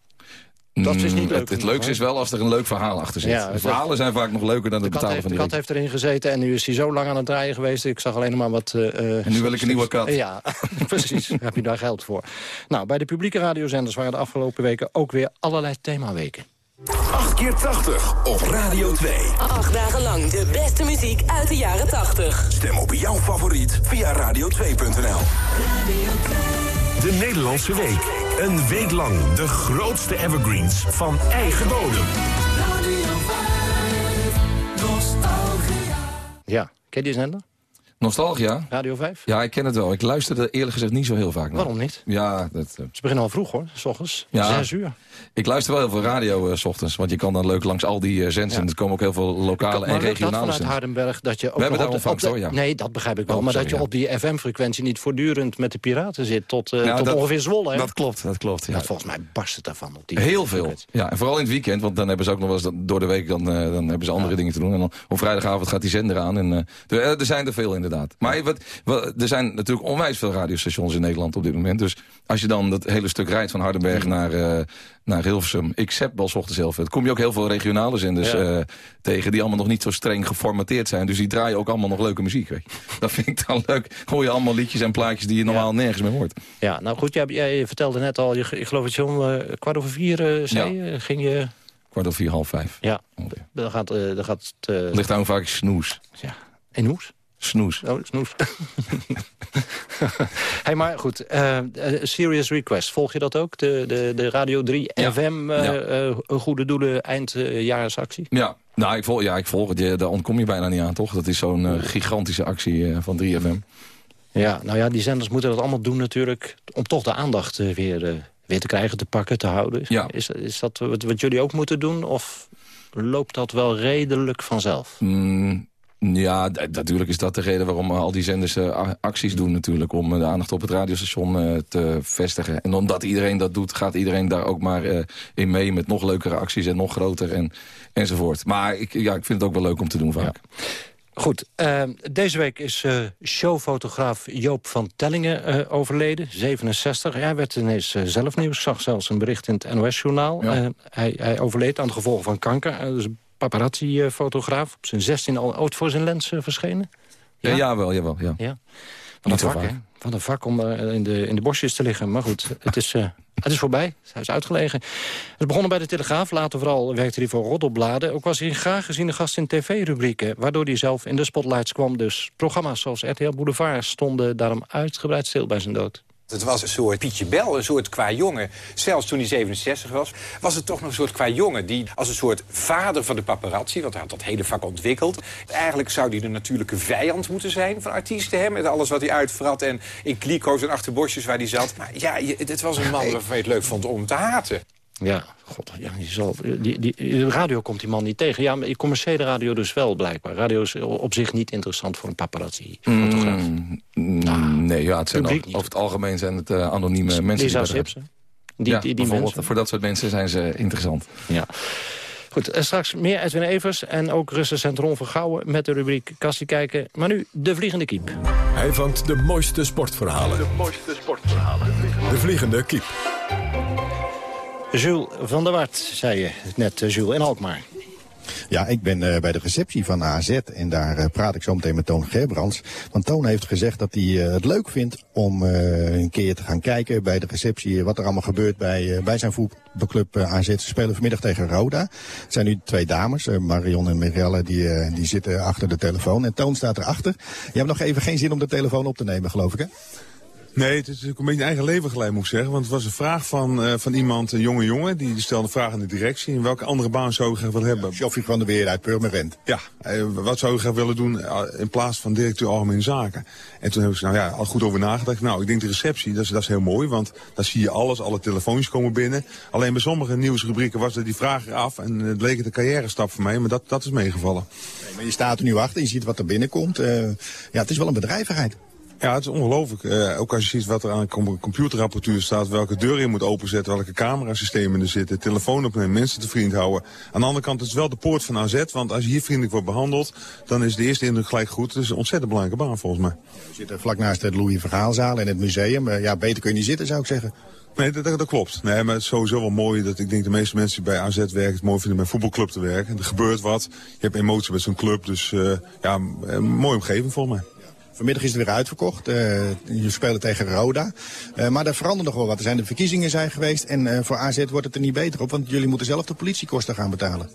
Dat is niet leuk. Het, het leukste is wel als er een leuk verhaal achter zit. Ja, verhalen zijn vaak nog leuker dan het betalen heeft, van die De kat heeft erin gezeten en nu is hij zo lang aan het draaien geweest. Ik zag alleen maar wat... en nu wil ik een nieuwe kat. Ja, *laughs* precies. *laughs* heb je daar geld voor. Nou, bij de publieke radiozenders waren de afgelopen weken ook weer allerlei themaweken. 8 keer 80 op Radio 2. Acht dagen lang de beste muziek uit de jaren 80. Stem op jouw favoriet via radio2.nl. De Nederlandse Week. Een week lang de grootste evergreens van eigen bodem. Ja, ken je die zender? Nostalgia? Radio 5? Ja, ik ken het wel. Ik luisterde eerlijk gezegd niet zo heel vaak naar. Waarom niet? Ja, dat... Uh... Ze beginnen al vroeg hoor, s ochtends. Ja. Zes uur. Ik luister wel heel veel radio uh, s ochtends. Want je kan dan leuk langs al die uh, zends. Ja. En er komen ook heel veel lokale en regionale dat vanuit Hardenberg dat je ook We hebben daar ontvangst hoor, ja. Nee, dat begrijp ik wel. Oh, maar sorry, dat je op die FM-frequentie niet voortdurend met de piraten zit. Tot, uh, tot dat, ongeveer Zwolle. Hè? Dat klopt, dat klopt. Ja. Dat volgens mij barst het daarvan. Op die heel veel. Ja, en vooral in het weekend. Want dan hebben ze ook nog wel eens door de week. Dan, dan hebben ze andere dingen te doen. En dan op vrijdagavond gaat die zender aan. En er zijn er veel in inderdaad. Maar wat, wat, er zijn natuurlijk onwijs veel radiostations in Nederland op dit moment. Dus als je dan dat hele stuk rijdt van Hardenberg naar, uh, naar Hilversum... ik zet wel ochtends heel veel. Dan kom je ook heel veel regionale zenders ja. uh, tegen... die allemaal nog niet zo streng geformateerd zijn. Dus die draaien ook allemaal nog leuke muziek. Weet je. Dat vind ik dan leuk. Hoor je allemaal liedjes en plaatjes die je normaal ja. nergens meer hoort. Ja, nou goed, jij, jij vertelde net al... Je, ik geloof dat je om uh, kwart over vier zei, ja. ging je... Kwart over vier, half vijf. Ja, dan gaat, dan gaat het... Ligt daar vaak snoes. Ja. En hoes? Snoes. Oh, snoes. *laughs* hey, maar goed, uh, Serious Request, volg je dat ook? De, de, de Radio 3 ja. FM uh, ja. uh, Goede Doelen eindjaarsactie? ja, nou, ik volg, ja, ik volg het. Daar ontkom je bijna niet aan, toch? Dat is zo'n gigantische actie van 3FM. Ja, nou ja, die zenders moeten dat allemaal doen natuurlijk... om toch de aandacht weer, weer te krijgen, te pakken, te houden. Ja. Is, is dat wat, wat jullie ook moeten doen? Of loopt dat wel redelijk vanzelf? Mm. Ja, natuurlijk is dat de reden waarom al die zenders uh, acties doen natuurlijk. Om de aandacht op het radiostation uh, te vestigen. En omdat iedereen dat doet, gaat iedereen daar ook maar uh, in mee. Met nog leukere acties en nog groter en, enzovoort. Maar ik, ja, ik vind het ook wel leuk om te doen vaak. Ja. Goed, uh, deze week is showfotograaf Joop van Tellingen overleden, 67. Hij werd ineens zelf nieuws, zag zelfs een bericht in het NOS-journaal. Ja. hij, hij overleed aan de gevolgen van kanker. dus paparazzi-fotograaf. Op zijn 16 al ooit voor zijn lens uh, verschenen? Ja, ja jawel, jawel. Ja. ja. Wat een vak, hè? Wat een vak om uh, in, de, in de bosjes te liggen. Maar goed, het is, uh, het is voorbij. Hij is uitgelegen. Het begonnen bij de Telegraaf. Later vooral werkte hij voor roddelbladen. Ook was hij een graag geziene gast in tv-rubrieken. Waardoor hij zelf in de spotlights kwam. Dus programma's zoals RTL Boulevard stonden daarom uitgebreid stil bij zijn dood. Het was een soort Pietje Bel, een soort qua jongen. Zelfs toen hij 67 was, was het toch nog een soort qua jongen... die als een soort vader van de paparazzi, want hij had dat hele vak ontwikkeld... eigenlijk zou hij de natuurlijke vijand moeten zijn van artiesten. Hè, met alles wat hij uitvrat en in kliko's en achterbosjes waar hij zat. Maar ja, het was een man waarvan je het leuk vond om te haten. Ja, god, ja, die zal, die, die, de radio komt die man niet tegen. Ja, maar commerciële radio dus wel, blijkbaar. Radio is op zich niet interessant voor een paparazzi-fotograaf. Mm, nou, nee, ja, het zijn al, over het algemeen zijn het uh, anonieme mensen. Die die, ja, die, die mensen. Voor dat soort mensen zijn ze interessant. Ja. Goed, straks meer Edwin Evers en ook recensent Ron Vergouwen... met de rubriek Kassie kijken. Maar nu de Vliegende Kiep. Hij vangt de mooiste sportverhalen. De mooiste sportverhalen. De Vliegende Kiep. Jules van der Wart, zei je net, Jules, in Alkmaar. Ja, ik ben uh, bij de receptie van AZ en daar uh, praat ik zo meteen met Toon Gerbrands. Want Toon heeft gezegd dat hij het leuk vindt om een keer te gaan kijken bij de receptie wat er allemaal gebeurt bij, bij zijn voetbalclub AZ. Ze spelen vanmiddag tegen Roda. Het zijn nu twee dames, Marion en Mirelle, die, die zitten achter de telefoon. En Toon staat erachter. Je hebt nog even geen zin om de telefoon op te nemen, geloof ik, hè? Nee, het is natuurlijk een beetje een eigen leven geleid, moet ik zeggen. Want het was een vraag van, uh, van iemand, een jonge jongen, die stelde een vraag aan de directie. In welke andere baan zou u graag willen hebben? Joffrey van der Weer uit Purmerend. Ja, uh, wat zou u graag willen doen uh, in plaats van directeur Algemene Zaken? En toen heb ik nou ja, al goed over nagedacht. Nou, ik denk de receptie, dat is, dat is heel mooi, want daar zie je alles. Alle telefoons komen binnen. Alleen bij sommige nieuwsrubrieken was er die vraag eraf. En het bleek het een carrière stap voor mij, maar dat, dat is meegevallen. Nee, maar je staat er nu achter, je ziet wat er binnenkomt. ja, het is wel een bedrijvigheid. Ja, het is ongelooflijk. Uh, ook als je ziet wat er aan computerapparatuur staat, welke deur je moet openzetten, welke camerasystemen er zitten, telefoon opnemen, mensen te vriend houden. Aan de andere kant is het wel de poort van AZ, want als je hier vriendelijk wordt behandeld, dan is de eerste indruk gelijk goed. Het is een ontzettend belangrijke baan volgens mij. We zitten vlak naast het Louis Vergaalzaal en het museum. Uh, ja, beter kun je niet zitten zou ik zeggen. Nee, dat, dat, klopt. Nee, maar het is sowieso wel mooi dat ik denk de meeste mensen die bij AZ werken het mooi vinden bij een voetbalclub te werken. Er gebeurt wat. Je hebt emotie met zo'n club, dus uh, ja, een mooie omgeving voor mij. Vanmiddag is het weer uitverkocht. Uh, je spelen tegen Roda. Uh, maar er verandert nog wel wat. Er zijn de verkiezingen zijn geweest. En uh, voor AZ wordt het er niet beter op. Want jullie moeten zelf de politiekosten gaan betalen.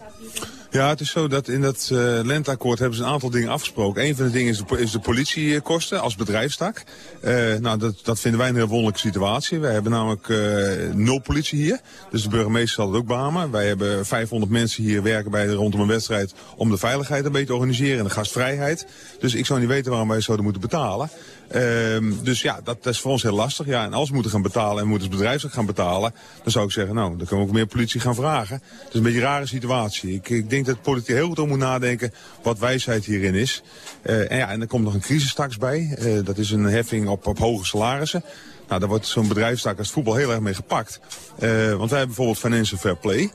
Ja, het is zo dat in dat uh, lenteakkoord hebben ze een aantal dingen afgesproken. Een van de dingen is de, is de politiekosten als bedrijfstak. Uh, nou, dat, dat vinden wij een heel wonderlijke situatie. Wij hebben namelijk uh, nul politie hier. Dus de burgemeester zal het ook beamen. Wij hebben 500 mensen hier werken bij rondom een wedstrijd om de veiligheid een beetje te organiseren en de gastvrijheid. Dus ik zou niet weten waarom wij zouden moeten betalen. Um, dus ja, dat, dat, is voor ons heel lastig. Ja, en als we moeten gaan betalen en moeten het bedrijf gaan betalen, dan zou ik zeggen, nou, dan kunnen we ook meer politie gaan vragen. Het is een beetje een rare situatie. Ik, ik denk denk dat politiek heel goed om moet nadenken wat wijsheid hierin is. Eh, en ja, en er komt nog een crisis straks bij. Eh, dat is een heffing op, op hoge salarissen. Nou, daar wordt zo'n bedrijfstak als voetbal heel erg mee gepakt. Eh, want wij hebben bijvoorbeeld financial fair play.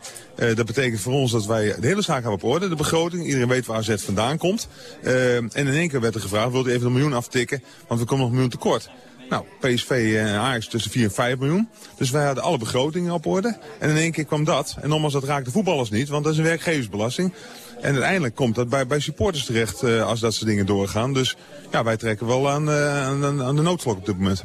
Dat betekent voor ons dat wij de hele zaak hebben op orde. De begroting, iedereen weet waar AZ vandaan komt. En in één keer werd er gevraagd, wilt u even een miljoen aftikken? Want we komen nog een miljoen tekort. Nou, PSV en Ajax tussen 4 en 5 miljoen. Dus wij hadden alle begrotingen op orde. En in één keer kwam dat. En nogmaals, dat raakt de voetballers niet, want dat is een werkgeversbelasting. En uiteindelijk komt dat bij, bij supporters terecht uh, als dat soort dingen doorgaan. Dus ja, wij trekken wel aan, uh, aan, aan de noodklok op dit moment.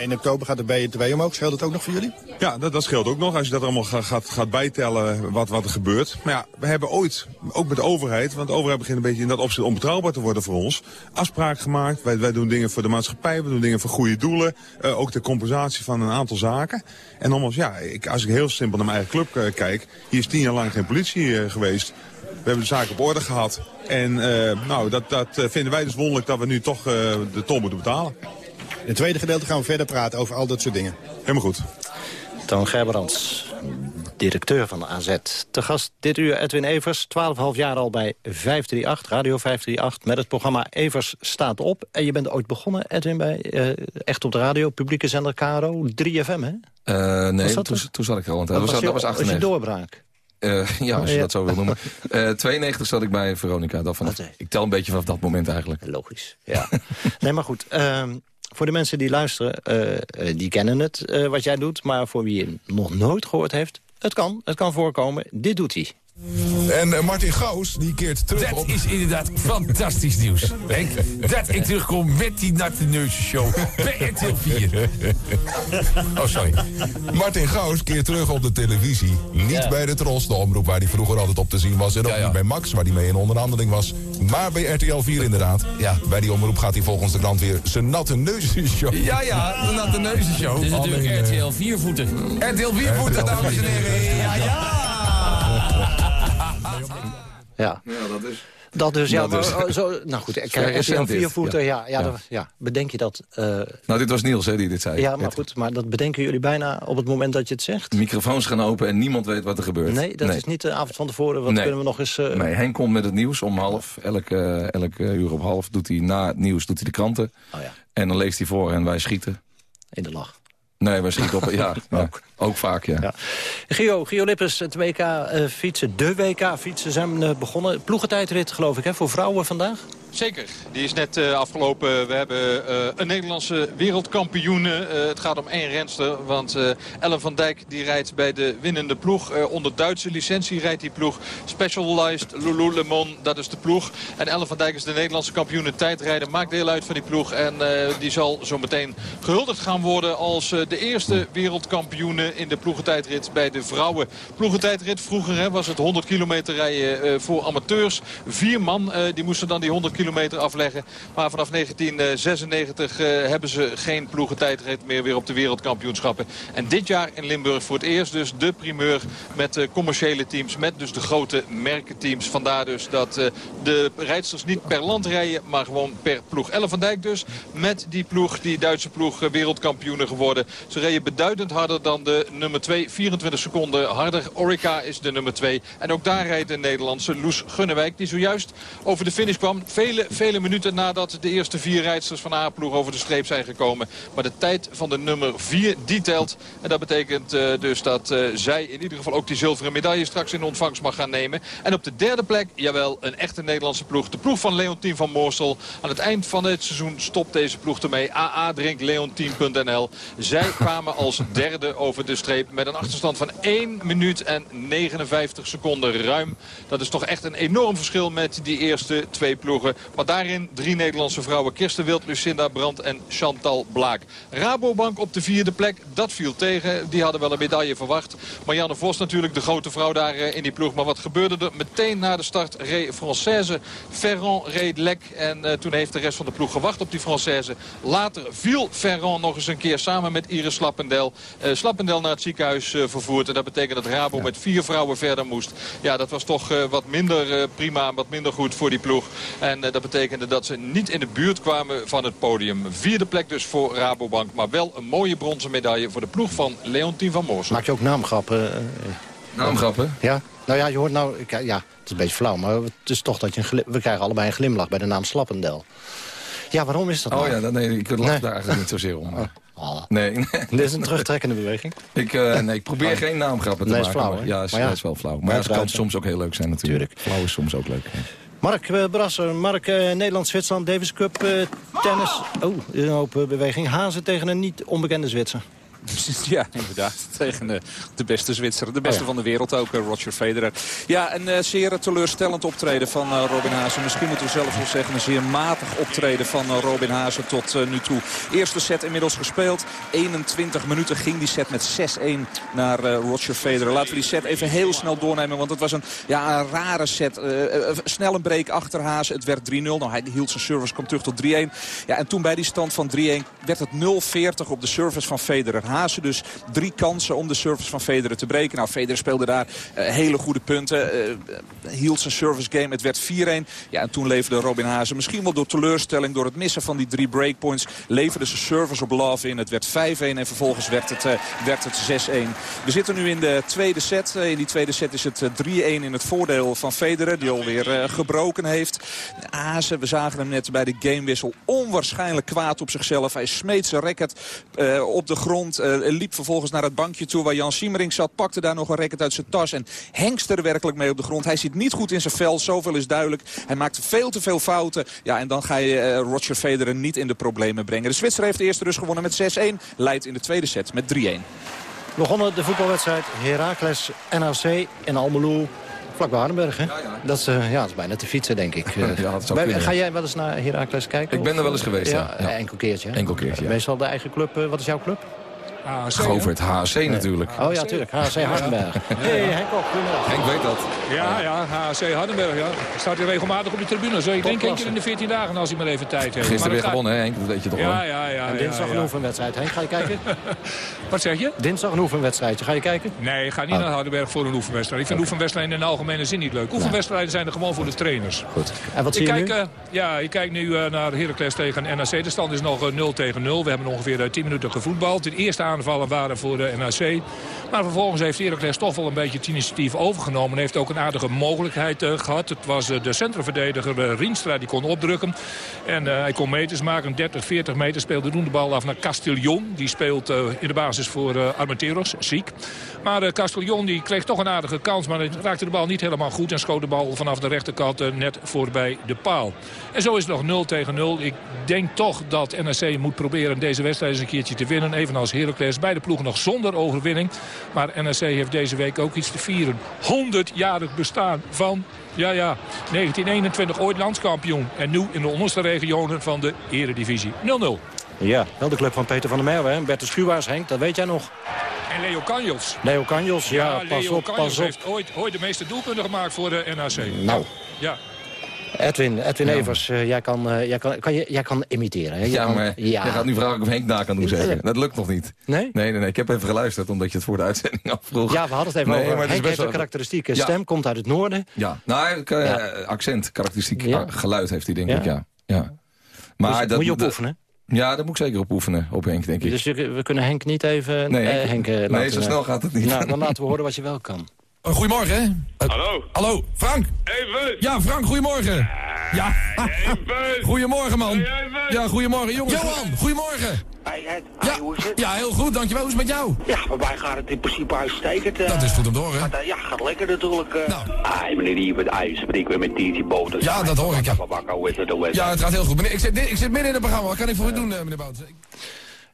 1 oktober gaat de BTW omhoog. Scheelt het ook nog voor jullie? Ja, dat, dat scheelt ook nog. Als je dat allemaal gaat, gaat, bijtellen wat, wat er gebeurt. Maar ja, we hebben ooit, ook met de overheid... want de overheid begint een beetje in dat opzicht onbetrouwbaar te worden voor ons... afspraak gemaakt. Wij, wij doen dingen voor de maatschappij. We doen dingen voor goede doelen. Uh, ook de compensatie van een aantal zaken. En nogmaals, ja, ik, als ik heel simpel naar mijn eigen club uh, kijk... hier is tien jaar lang geen politie uh, geweest. We hebben de zaak op orde gehad. En nou, dat, dat vinden wij dus wonderlijk dat we nu toch de tol moeten betalen. In het tweede gedeelte gaan we verder praten over al dat soort dingen. Helemaal goed. Toon Gerbrands, directeur van de AZ. Te gast dit uur Edwin Evers, 12,5 jaar al bij 538, Radio 538... met het programma Evers staat op. En je bent ooit begonnen, Edwin, bij uh, echt op de radio, publieke zender KRO, 3FM, hè? Uh, nee, toen, toen zat ik al. Want dat, was, dat was 98. was je doorbraak? Uh, ja, als je ja. dat zo wil noemen. *laughs* Uh, 92 zat ik bij Veronica. Dat vanaf, okay. Ik tel een beetje vanaf dat moment eigenlijk. Logisch, ja. nee, maar goed. Uh, voor de mensen die luisteren, uh, die kennen het, uh, wat jij doet. Maar voor wie het nog nooit gehoord heeft, het kan. Het kan voorkomen. Dit doet hij. En uh, Martin Gaus, die keert terug dat op... is inderdaad fantastisch nieuws. Henk, dat ik terugkom met die natte show *laughs* bij RTL 4. oh, sorry. Martin Gaus keert terug op de televisie. Niet ja. bij de Tros, de omroep waar hij vroeger altijd op te zien was. En ook ja, ja. niet bij Max, waar hij mee in onderhandeling was. Maar bij RTL 4 inderdaad. Ja. Bij die omroep gaat hij volgens de krant weer zijn natte show. Ja, ja, de natte show. Dit is natuurlijk Alleen, RTL 4 voeten. RTL 4 voeten, dames en heren. Ja, ja. *laughs* Ja. ja, dat is... Dat dus, ja, Dat is- maar, uh, zo, nou goed, kijk, Vrij als je een viervoeter, ja, ja, ja. dat- ja, bedenk je dat? eh, Nou, dit was Niels hè, die dit zei. ja, maar goed, maar dat bedenken jullie bijna op het moment dat je het zegt? Microfoons gaan open en niemand weet wat er gebeurt. Nee, dat is niet de avond van tevoren, wat Nee. kunnen we nog eens... eh, Nee, Henk komt met het nieuws om half. Elke, elke uur op half doet hij na het nieuws doet hij de kranten. Oh ja, En dan leest hij voor en wij schieten. in de lach. Nee, wij schieten op... ja, *laughs* ja, ook vaak, ja. Ja. Gio, Gio Lippers, het WK eh, fietsen, de WK fietsen zijn eh, begonnen. Ploegentijdrit geloof ik, hè, voor vrouwen vandaag? Zeker, die is net uh, afgelopen. We hebben uh, een Nederlandse wereldkampioen. Uh, het gaat om één renster, want Ellen van Dijk die rijdt bij de winnende ploeg. onder Duitse licentie rijdt die ploeg. Specialized Lululemon, dat is de ploeg. En Ellen van Dijk is de Nederlandse kampioen in tijdrijden. Maakt deel uit van die ploeg en die zal zo meteen gehuldigd gaan worden... als de eerste wereldkampioene in de ploegentijdrit bij de vrouwen. Ploegentijdrit vroeger hè, was het 100 kilometer rijden voor amateurs. Vier man die moesten dan die 100 kilometer afleggen. Maar vanaf 1996 uh, hebben ze geen ploegentijdrit meer weer op de wereldkampioenschappen. En dit jaar in Limburg voor het eerst dus de primeur met commerciële teams. Met dus de grote merkenteams. Vandaar dus dat de rijdsters niet per land rijden, maar gewoon per ploeg. Ellen van Dijk dus met die ploeg, die Duitse ploeg, wereldkampioenen geworden. Ze reden beduidend harder dan de nummer 2. 24 seconden harder. Orica is de nummer 2. En ook daar rijdt de Nederlandse Loes Gunnewijk. Die zojuist over de finish kwam. Vele, vele minuten nadat de eerste vier rijdsters van haar ploeg over de streep zijn gekomen. Maar de tijd van de nummer 4 die telt. En dat betekent uh, dus dat uh, zij in ieder geval ook die zilveren medaille straks in ontvangst mag gaan nemen. En op de derde plek, jawel, een echte Nederlandse ploeg. De ploeg van Leontien van Moorsel. Aan het eind van het seizoen stopt deze ploeg ermee. AA drinkt Leontien.nl. Zij kwamen als derde over de streep met een achterstand van 1 minuut en 59 seconden ruim. Dat is toch echt een enorm verschil met die eerste twee ploegen. Maar daarin drie Nederlandse vrouwen. Kirsten Wild, Lucinda Brandt en Chantal Blaak. Rabobank op de vierde plek. Dat viel tegen. Die hadden wel een medaille verwacht. Marianne Vos natuurlijk de grote vrouw daar eh, in die ploeg. Maar wat gebeurde er? Meteen na de start reed Française. Ferrand reed lek. En uh, toen heeft de rest van de ploeg gewacht op die Française. Later viel Ferrand nog eens een keer samen met Iris Slappendel. Uh, Slappendel naar het ziekenhuis uh, vervoerd. En dat betekent dat Rabo ja. met vier vrouwen verder moest. Ja, dat was toch wat minder prima. Wat minder goed voor die ploeg. En dat betekende dat ze niet in de buurt kwamen van het podium. Vierde plek dus voor Rabobank. Maar wel een mooie bronzen medaille voor de ploeg van Leontien van Moorsel. Maak je ook naamgrappen? Naamgrappen? Ja. Nou ja, je hoort nou... ik- Ja, het is een beetje flauw, maar het is toch dat je een glim- we krijgen allebei een glimlach bij de naam Slappendel. Ja, waarom is dat Oh nou? ja, nee, ik lach Nee. daar eigenlijk niet zozeer om. *laughs* maar- Oh. Nee, nee. *laughs* Dit is een terugtrekkende beweging. Ik, eh, nee, ik probeer geen naamgrappen te Nee, is maken. flauw, maar- ja, is, Maar ja, ja, is wel flauw. Maar ja, het kan soms ook heel leuk zijn natuurlijk. Flauw is soms ook leuk. Mark eh, Brasser, Mark eh, Nederland-Zwitserland, Davis Cup, eh, tennis. Oh, een hoop beweging. Hazen tegen een niet onbekende Zwitser. *laughs* Ja, inderdaad. *laughs* Tegen de, de beste Zwitser. De beste Oh ja. van de wereld ook, eh, Roger Federer. Ja, een eh, zeer teleurstellend optreden van eh, Robin Hazen. Misschien moeten we zelfs wel zeggen een zeer matig optreden van Robin Hazen tot nu toe. Eerste set inmiddels gespeeld. 21 minuten ging die set met 6-1 naar Roger Federer. Laten we die set even heel snel doornemen. Want het was een, ja, een rare set. Snel een break achter Hazen. Het werd 3-0. Nou, hij hield zijn service, kwam terug tot 3-1. Ja, en toen bij die stand van 3-1 werd het 0-40 op de service van Federer. Hazen dus drie kansen om de service van Federer te breken. Nou, Federer speelde daar eh, hele goede punten. eh, hield zijn service game. Het werd 4-1. Ja, en toen leverde Robin Hazen misschien wel door teleurstelling... door het missen van die drie breakpoints... leverde zijn service op love in. Het werd 5-1 en vervolgens werd het, eh, werd het 6-1. We zitten nu in de tweede set. In die tweede set is het eh, 3-1 in het voordeel van Federer... die alweer gebroken heeft. Hazen, we zagen hem net bij de gamewissel... onwaarschijnlijk kwaad op zichzelf. Hij smeet zijn racket op de grond. Eh, liep vervolgens naar het bankje toe waar Jan Siemering zat. Pakte daar nog een racket uit zijn tas en hengste er werkelijk mee op de grond. Hij zit niet goed in zijn vel, zoveel is duidelijk. Hij maakt veel te veel fouten. Ja, en dan ga je eh, Roger Federer niet in de problemen brengen. De Zwitser heeft de eerste rust gewonnen met 6-1. Leidt in de tweede set met 3-1. Begonnen de voetbalwedstrijd Heracles NAC in Almelo. Vlak bij Hardenberg, hè? Dat, is, eh, ja, dat is bijna te fietsen, denk ik. *laughs* Ja, dat zou bij- kunnen, Ga jij wel eens naar Heracles kijken? Ik ben of, er wel eens geweest, ja. Ja. Enkel keertje, hè? Enkel keertje, ja. Meestal de eigen club. wat is jouw club? Govert, HC natuurlijk. Oh ja, tuurlijk. HC Hardenberg. Hé, hey, Henk goedemiddag. Henk weet dat. Ja, ja, HC Hardenberg, ja. Staat hij regelmatig op de tribune. Zo, ik denk één keer in de 14 dagen als hij maar even tijd heeft. Gisteren weer gewonnen, hè Henk? Dat weet je toch wel? Ja, ja, ja. En dinsdag ja. een oefenwedstrijd. Henk, ga je kijken? *laughs* Wat zeg je? Dinsdag een oefenwedstrijdje. Ga je kijken? Nee, ik ga niet Oh. naar Hardenberg voor een oefenwedstrijd. Ik vind oefenwedstrijden in de algemene zin niet leuk. Oefenwedstrijden zijn er gewoon voor de trainers. Goed. En wat ik zie je kijk, nu? eh, ja, ik kijk nu eh, naar Heracles tegen NAC. De stand is nog eh, 0 tegen 0. We hebben ongeveer eh, 10 minuten gevoetbald. De eerste aanvallen waren voor de NAC. Maar vervolgens heeft Heracles toch wel een beetje het initiatief overgenomen. En heeft ook een aardige mogelijkheid eh, gehad. Het was eh, de centrumverdediger eh, Rienstra die kon opdrukken. En hij kon meters maken. 30, 40 meter speelde doen de bal af naar Castillon. Die speelt in de basis voor Armenteros, ziek. Maar Castillon die kreeg toch een aardige kans. Maar hij raakte de bal niet helemaal goed. En schoot de bal vanaf de rechterkant net voorbij de paal. En zo is het nog 0 tegen 0. Ik denk toch dat NEC moet proberen deze wedstrijd eens een keertje te winnen. Evenals Heracles. Beide ploegen nog zonder overwinning. Maar NEC heeft deze week ook iets te vieren. 100-jarig bestaan van... Ja, ja, 1921 ooit landskampioen. En nu in de onderste regionen van de eredivisie. 0-0. Ja, wel de club van Peter van der Merwe. Bert de Schuwaars, Henk, dat weet jij nog. En Leo Canjos. Leo Canjos, ja, pas Leo op, Canjos pas op. heeft ooit, ooit de meeste doelpunten gemaakt voor de NAC. Nou. Ja. Edwin, Edwin Evers, eh, jij, kan, eh, jij, kan, kan je, jij kan imiteren. Hè? Je Ja, kan- maar ja. jij gaat nu vragen of Henk na kan doen zeggen. Dat lukt nog niet. Nee? Nee, nee, nee. Ik heb even geluisterd omdat je het voor de uitzending *laughs* afvroeg. Ja, we hadden het even Nee, over. maar het is Henk best heeft een karakteristieke Ja. stem, komt uit het noorden. Ja, nou, eh, accent, karakteristiek geluid heeft hij denk ik, ja. ja. Maar Dus moet je op dat- oefenen? Ja, daar moet ik zeker op oefenen, op Henk, denk ik. Dus we kunnen Henk niet even... Nee, Henk- Henk, nee, laten, zo snel gaat het niet. Nou, dan *laughs* laten we horen wat je wel kan. Oh, goedemorgen. hè? Eh, Hallo. Hallo, Frank. Even. Ja, Frank, goedemorgen. Ja. Goedemorgen, man. Ja, goedemorgen, jongens. Johan, goedemorgen. Ja, ja, heel goed, dankjewel. Hoe is het met jou? Ja, bij mij gaat het in principe uitstekend. eh. Dat is goed om te horen. Gaat, eh, ja, gaat lekker natuurlijk. eh. Ah, meneer hier met ijs, ik weer met Titi Boters. Ja, dat hoor ik, ja. Hoe is het, hoe is het? Ja, het gaat heel goed. Meneer, ik, zit, ik zit midden in het programma. Wat kan ik voor u doen, eh, meneer Bouten?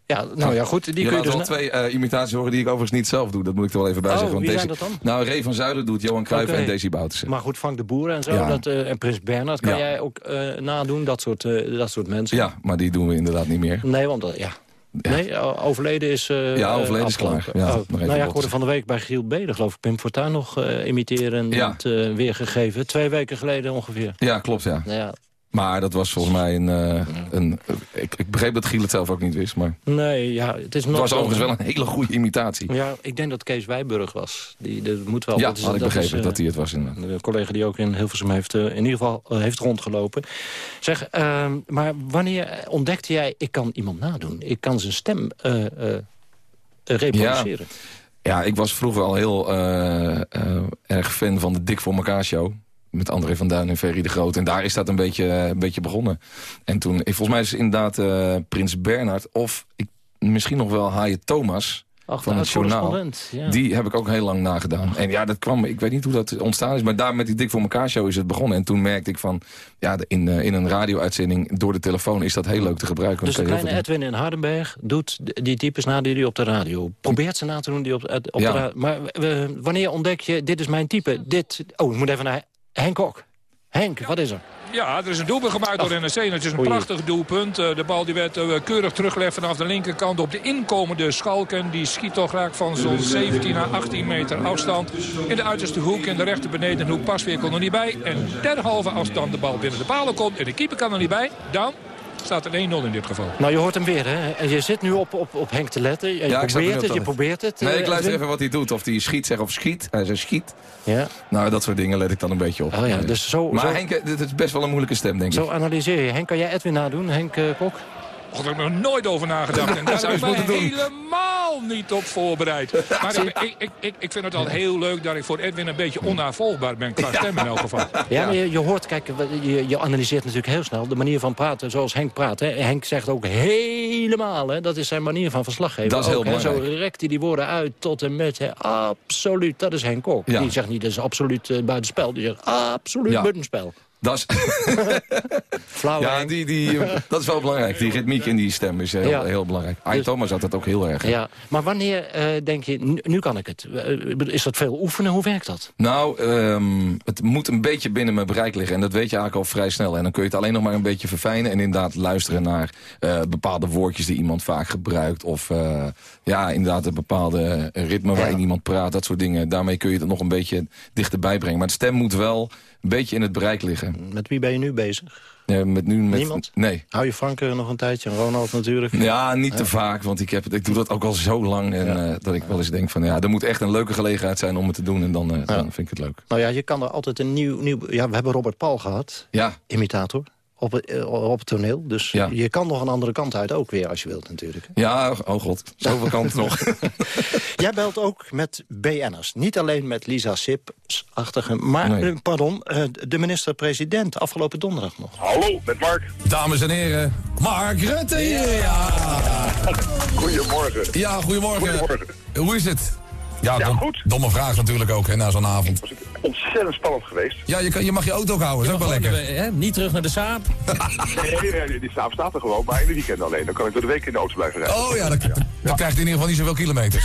Ja, nou ja, goed. Die je kun je laat dus... wel twee eh, imitaties horen die ik overigens niet zelf doe. Dat moet ik er wel even bij Oh, zeggen. Want wie zijn dat Nou, Ray van Zuiden doet Johan Cruijff en Daisy Boutersen. Maar goed, Frank de Boer en zo, Ja. dat, eh, en Prins Bernhard, kan Ja. jij ook eh, nadoen, dat soort, dat soort mensen? Ja, maar die doen we inderdaad niet meer. Nee, want dat, ja. Nee, overleden is eh Ja, overleden is klaar. Ja, Oh, nou ja, ik hoorde van de week bij Giel Beden, geloof ik, Pim Fortuyn nog imiteren Ja. het, eh, weergegeven. Twee weken geleden ongeveer. Ja, klopt, ja. Ja. Maar dat was volgens mij een... eh, een ik, ik begreep dat Giel het zelf ook niet wist, maar... Nee, ja, het is nog... Het was overigens wel een hele goede imitatie. Ja, ik denk dat Kees Wijburg was. Die, dat moet wel. Ja, dat is, had ik dat begrepen is, eh, dat hij het was inderdaad. Een collega die ook in Hilversum heeft, eh, in ieder geval eh, heeft rondgelopen. Zeg, ehm, maar wanneer ontdekte jij, ik kan iemand nadoen? Ik kan zijn stem eh, eh, eh, reproduceren. Ja, ik was vroeger al heel eh, eh, erg fan van de Dik voor elkaar show. Met André van Duin en Ferry de Groot. En daar is dat een beetje, eh, een beetje begonnen. En toen, eh, volgens mij is het inderdaad eh, Prins Bernhard... of ik, misschien nog wel Haaien Thomas Ach, van het journaal. ja. Die heb ik ook heel lang nagedaan. En ja, dat kwam, ik weet niet hoe dat ontstaan is... maar daar met die Dik voor elkaar show is het begonnen. En toen merkte ik van, ja, in, in een radio-uitzending... door de telefoon is dat heel leuk te gebruiken. Dus de kleine Edwin in Hardenberg doet die types na die hij op de radio. Probeert ze na te doen die op, op Ja. de radio. Maar wanneer ontdek je, dit is mijn type, dit... Oh, ik moet even naar Henk Kok. Henk, wat is er? Ja, er is een doelpunt gemaakt door NEC. en Het is een Oei. prachtig doelpunt. Eh, De bal die werd eh, keurig teruggelegd vanaf de linkerkant op de inkomende Schalken. Die schiet toch raak van zo'n 17 à 18 meter afstand. In de uiterste hoek, in de rechter benedenhoek. Pasveer kon er niet bij. En derhalve als dan de bal binnen de palen komt en de keeper kan er niet bij... dan staat er 1-0 in dit geval. Nou, je hoort hem weer, hè? En je zit nu op, op, op Henk te letten. Je Ja, er probeert het, je probeert het. Nee, eh, ik luister Edwin. even wat hij doet. Of hij schiet zegt of schiet. Hij zegt schiet. Ja. Nou, dat soort dingen let ik dan een beetje op. Oh ja, dus zo- maar zo- Henk, eh, dit is best wel een moeilijke stem, denk ik. Zo analyseer je. Henk, kan jij Edwin nadoen? Henk eh, Kok? Och, daar heb ik nog nooit over nagedacht. En daar ik me moeten doen. helemaal niet op voorbereid. Maar ik, ik, ik, ik, vind het al heel leuk dat ik voor Edwin een beetje onnavolgbaar ben. Qua stem in elk geval. Ja, maar je, je hoort, kijk, je, je analyseert natuurlijk heel snel de manier van praten zoals Henk praat. Hè. Henk zegt ook helemaal, hè. dat is zijn manier van verslaggeven. Dat is heel ook, hè. Zo rekt hij die woorden uit tot en met, hè. absoluut, dat is Henk Kok. Ja. Die zegt niet, dat is absoluut uh, buitenspel. Die zegt, absoluut Ja. buitenspel. Dat is, *laughs* Flauw, ja, die, die, eh, dat is wel belangrijk. Die ritmiek in die stem is heel, Ja. heel belangrijk. Ai Dus- Thomas had dat ook heel erg. hè. Ja, maar wanneer eh, denk je, nu, nu kan ik het? Eh, is dat veel oefenen? Hoe werkt dat? Nou, ehm, het moet een beetje binnen mijn bereik liggen. En dat weet je eigenlijk al vrij snel. En dan kun je het alleen nog maar een beetje verfijnen. En inderdaad luisteren naar bepaalde woordjes die iemand vaak gebruikt. Of ja, inderdaad een bepaalde ritme waarin iemand praat. Dat soort dingen. Daarmee kun je het nog een beetje dichterbij brengen. Maar de stem moet wel beetje in het bereik liggen. Met wie ben je nu bezig? Ja, met nu met, Niemand? Nee. Hou je Frank nog een tijdje en Ronald natuurlijk? Ja, niet te vaak, want ik, heb, ik doe dat ook al zo lang. En, eh, dat ik wel eens denk van, ja, er moet echt een leuke gelegenheid zijn om het te doen. En dan, eh, dan vind ik het leuk. Nou ja, je kan er altijd een nieuw... nieuw ja, we hebben Robert Paul gehad. Ja. Imitator. Op het, eh, op het toneel. Dus Ja. je kan nog een andere kant uit ook weer als je wilt natuurlijk. Ja, oh god, zoveel kanten nog. *laughs* *laughs* Jij belt ook met BN'ers. Niet alleen met Lisa Sips-achtige, maar, Nee. eh, pardon, eh, de minister-president afgelopen donderdag nog. Hallo, met Mark. Dames en heren, Mark Rutte hier. Ja. *laughs* Goedemorgen. Ja, goedemorgen. Goedemorgen. Hoe is het? Ja, Ja, dom- goed. domme vraag natuurlijk ook, hè, na zo'n avond. Ontzettend spannend geweest. Ja, je, kan, je mag je auto ook houden, dat is ook wel lekker. Niet terug naar de Saap. *laughs* Nee, nee, nee, die staat, staat er gewoon, maar in de weekend alleen. Dan kan ik door de week in de auto blijven rijden. Oh ja, dan, dan krijgt hij in ieder geval niet zoveel kilometers.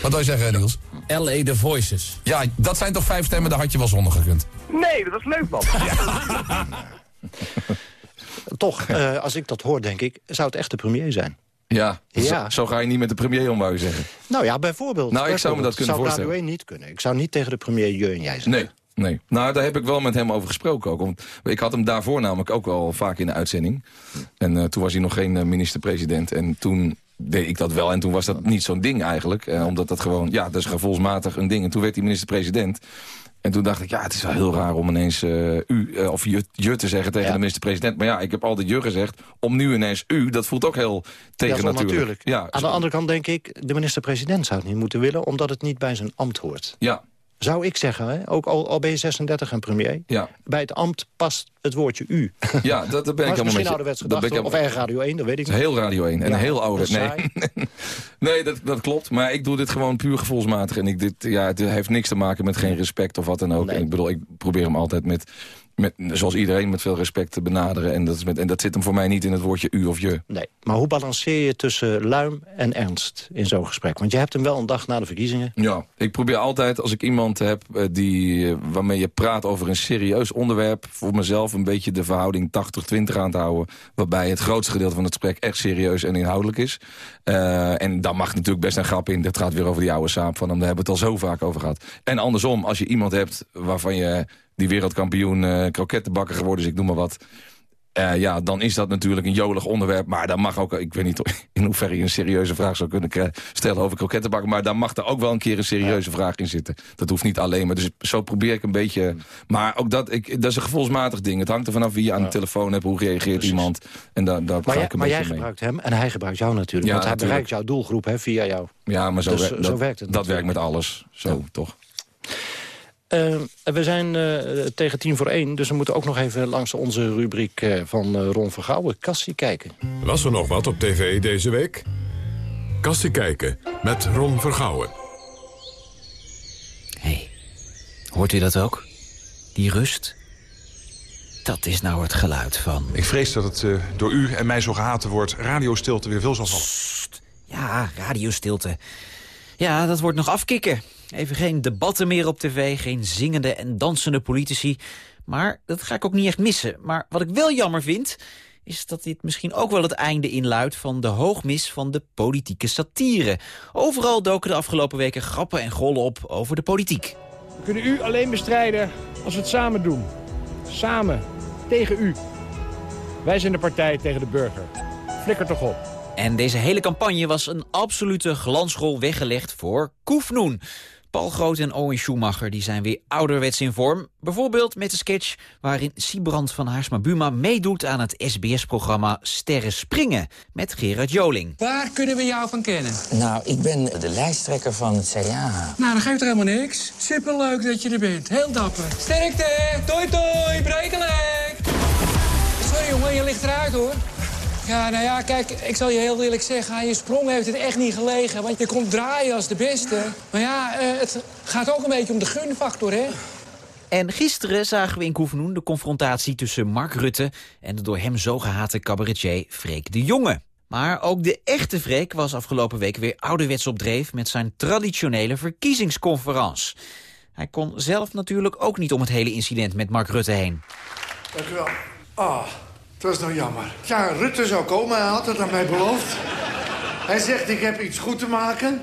Wat wil je zeggen, Niels? L.A. The Voices. Ja, dat zijn toch vijf stemmen, daar had je wel zonder gekund. Nee, dat is leuk, man. *laughs* Toch, eh, als ik dat hoor, denk ik, zou het echt de premier zijn. Ja, Ja. Zo, zo ga je niet met de premier om, wou je zeggen. Nou ja, bijvoorbeeld. Nou, ik zou me dat kunnen zou voorstellen. 1 niet kunnen. Ik zou niet tegen de premier je en jij zeggen. Nee, nee. Nou, daar heb ik wel met hem over gesproken ook. Want ik had hem daarvoor namelijk ook wel vaak in de uitzending. En eh, toen was hij nog geen eh, minister-president. En toen deed ik dat wel. En toen was dat niet zo'n ding eigenlijk. Eh, omdat dat gewoon, ja, dat is gevoelsmatig een ding. En toen werd hij minister-president. En toen dacht ik, ja, het is wel heel raar om ineens eh, u eh, of je, je te zeggen tegen de minister-president. Maar ja, ik heb altijd je gezegd. Om nu ineens u, dat voelt ook heel tegen Ja, Aan de andere kant denk ik, de minister-president zou het niet moeten willen... omdat het niet bij zijn ambt hoort. ja, Zou ik zeggen, hè? ook al, al ben je 36 en premier... ja. bij het ambt past het woordje u. Ja, dat, dat ben *laughs* ik helemaal met je. ouderwets Dat ben gedacht, ik of erg Radio 1, dat weet ik niet. heel Radio 1 en Ja, heel ouder. Nee, *laughs* nee dat, dat klopt. Maar ik doe dit gewoon puur gevoelsmatig. En ik, dit, ja, het heeft niks te maken met geen respect of wat dan ook. En ik bedoel, ik probeer hem altijd met, met, zoals iedereen, met veel respect te benaderen. En dat, is met, en dat zit hem voor mij niet in het woordje u of je. Nee, maar hoe balanceer je tussen luim en ernst in zo'n gesprek? Want je hebt hem wel een dag na de verkiezingen. Ja, ik probeer altijd als ik iemand heb eh, die, eh, waarmee je praat over een serieus onderwerp... voor mezelf een beetje de verhouding 80-20 aan te houden... waarbij het grootste gedeelte van het gesprek echt serieus en inhoudelijk is. Eh, en daar mag natuurlijk best een grap in. Dat gaat weer over die oude saap van hem. Daar hebben we het al zo vaak over gehad. En andersom, als je iemand hebt waarvan je die wereldkampioen eh krokettenbakker geworden is... ik noem maar wat... eh, ja, dan is dat natuurlijk een jolig onderwerp. Maar daar mag ook, ik weet niet *laughs* in hoeverre je een serieuze vraag zou kunnen stellen over krokettenbakken. Maar daar mag er ook wel een keer een serieuze vraag in zitten. Dat hoeft niet alleen maar. Dus zo probeer ik een beetje... Maar ook dat, ik, dat is een gevoelsmatig ding. Het hangt er vanaf wie je aan de telefoon hebt, hoe reageert iemand. En daar, daar Maar, ga jij, ik een maar jij beetje mee. gebruikt hem en hij gebruikt jou natuurlijk. Ja, want hij natuurlijk. bereikt jouw doelgroep hè, via jou. Ja, maar zo, Dus, wer- zo dat, werkt het Dat werkt met alles. Zo, toch? Eh, we zijn eh, tegen tien voor één, dus we moeten ook nog even langs onze rubriek eh, van eh, Ron Vergouwen. Kassie kijken. Was er nog wat op tv deze week? Kastie kijken met Ron Vergouwen. Hoort u dat ook? Die rust? Dat is nou het geluid van... Ik vrees dat het eh, door u en mij zo gehaten wordt radiostilte weer veel zal vallen. Ja, radiostilte. Ja, dat wordt nog afkicken. Even geen debatten meer op tv, geen zingende en dansende politici. Maar dat ga ik ook niet echt missen. Maar wat ik wel jammer vind, is dat dit misschien ook wel het einde inluidt... van de hoogmis van de politieke satire. Overal doken de afgelopen weken grappen en gollen op over de politiek. We kunnen u alleen bestrijden als we het samen doen. Samen. Tegen u. Wij zijn de partij tegen de burger. Flikker toch op. En deze hele campagne was een absolute glansrol weggelegd voor Koefnoen. Paul Groot en Owen Schumacher die zijn weer ouderwets in vorm. Bijvoorbeeld met de sketch waarin Siebrand van Haarsma Buma meedoet aan het SBS-programma Sterren Springen met Gerard Joling. Waar kunnen we jou van kennen? Nou, ik ben de lijsttrekker van het CDA. Nou, dat geeft er helemaal niks. Superleuk dat je er bent. Heel dapper. Sterkte! Toi toi! Brekelek! Sorry jongen, je ligt eruit hoor. Ja, nou ja, kijk, ik zal je heel eerlijk zeggen... aan je sprong heeft het echt niet gelegen. Want je komt draaien als de beste. Maar ja, eh, het gaat ook een beetje om de gunfactor, hè? En gisteren zagen we in Koefnoen de confrontatie tussen Mark Rutte... en de door hem zo gehate cabaretier Freek de Jonge. Maar ook de echte Freek was afgelopen week weer ouderwets op dreef... met zijn traditionele verkiezingsconferentie. Hij kon zelf natuurlijk ook niet om het hele incident met Mark Rutte heen. Dank u wel. Ah, dat is nou jammer. Ja, Rutte zou komen, hij had het aan mij beloofd. Hij zegt, ik heb iets goed te maken.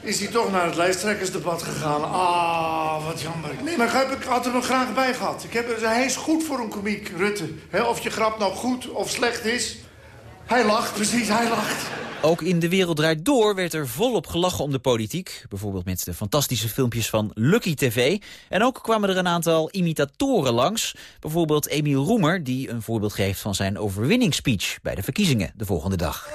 Is hij toch naar het lijsttrekkersdebat gegaan. Ah, wat jammer. Nee, maar ik had er nog graag bij gehad. Ik heb, hij is goed voor een komiek, Rutte. Of je grap nou goed of slecht is. Hij lacht, precies, hij lacht. Ook in De Wereld Draait Door werd er volop gelachen om de politiek. Bijvoorbeeld met de fantastische filmpjes van Lucky TV. En ook kwamen er een aantal imitatoren langs. Bijvoorbeeld Emiel Roemer, die een voorbeeld geeft van zijn overwinningsspeech... bij de verkiezingen de volgende dag.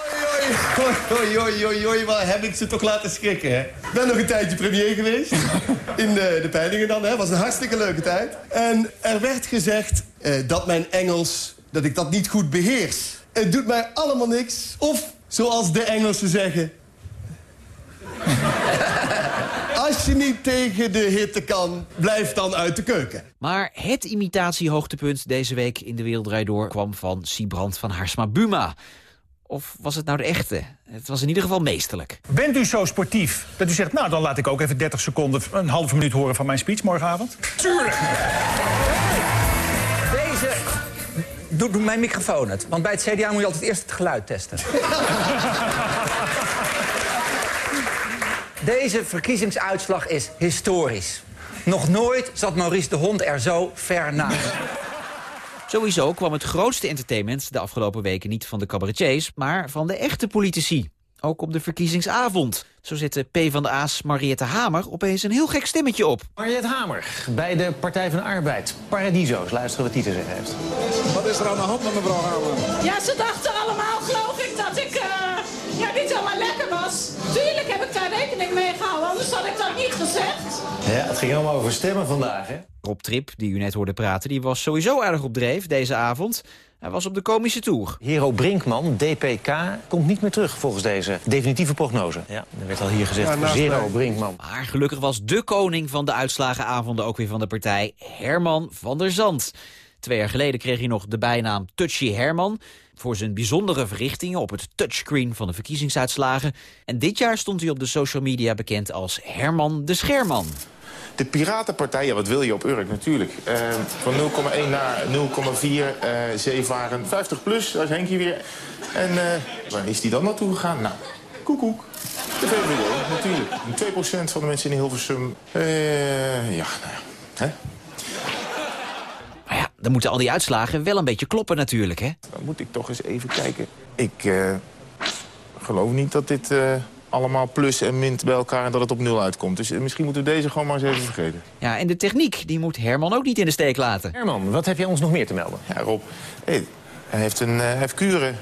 Oei, oei, oei, oei, wat heb ik ze toch laten schrikken, hè? Ik ben nog een tijdje premier geweest. *laughs* In de, de peilingen dan, hè. was een hartstikke leuke tijd. En er werd gezegd eh, dat mijn Engels, dat ik dat niet goed beheers. Het doet mij allemaal niks. Of, zoals de Engelsen zeggen... Als je niet tegen de hitte kan, blijf dan uit de keuken. Maar het imitatiehoogtepunt deze week in De Wereld Draait Door... kwam van Siebrand van Haarsma Buma. Of was het nou de echte? Het was in ieder geval meesterlijk. Bent u zo sportief dat u zegt... nou, dan laat ik ook even 30 seconden, een halve minuut horen van mijn speech morgenavond? Tuurlijk! Doe mijn microfoon het. Want bij het CDA moet je altijd eerst het geluid testen. *laughs* Deze verkiezingsuitslag is historisch. Nog nooit zat Maurice de Hond er zo ver naast. Sowieso kwam het grootste entertainment de afgelopen weken niet van de cabaretiers, maar van de echte politici. Ook op de verkiezingsavond. Zo zette P van de A's Mariette Hamer opeens een heel gek stemmetje op. Mariette Hamer, bij de Partij van de Arbeid. Paradiso's, luisteren wat die te zeggen heeft. Wat is er aan de hand met mevrouw Hamer? Ja, ze dachten allemaal, geloof ik, dat ik eh, ja, niet helemaal lekker was. Heb ik daar rekening mee gehouden, anders had ik dat niet gezegd. Ja, het ging allemaal over stemmen vandaag, hè? Rob Trip, die u net hoorde praten, die was sowieso aardig op dreef deze avond. Hij was op de komische tour. Hero Brinkman, DPK, komt niet meer terug volgens deze definitieve prognose. Ja, er werd al hier gezegd, Ja, Zero mij. Brinkman. Maar gelukkig was de koning van de uitslagenavonden ook weer van de partij, Herman van der Zand. Twee jaar geleden kreeg hij nog de bijnaam Touchy Herman... voor zijn bijzondere verrichtingen op het touchscreen van de verkiezingsuitslagen. En dit jaar stond hij op de social media bekend als Herman de Scherman. De Piratenpartij, ja, wat wil je op Urk natuurlijk. Eh, van 0,1 naar 0,4 eh zeevaren. 50 plus, daar is Henkie weer. En eh, waar is die dan naartoe gegaan? Nou, koekoek. De VVD, natuurlijk. En 2% van de mensen in Hilversum. Eh, ja, nou ja. Hè? Dan moeten al die uitslagen wel een beetje kloppen natuurlijk, hè? Dan moet ik toch eens even kijken. Ik eh, geloof niet dat dit eh, allemaal plus en min bij elkaar... en dat het op nul uitkomt. Dus eh, misschien moeten we deze gewoon maar eens even vergeten. Ja, en de techniek, die moet Herman ook niet in de steek laten. Herman, wat heb jij ons nog meer te melden? Ja, Rob, hey, hij heeft een heeft kuren.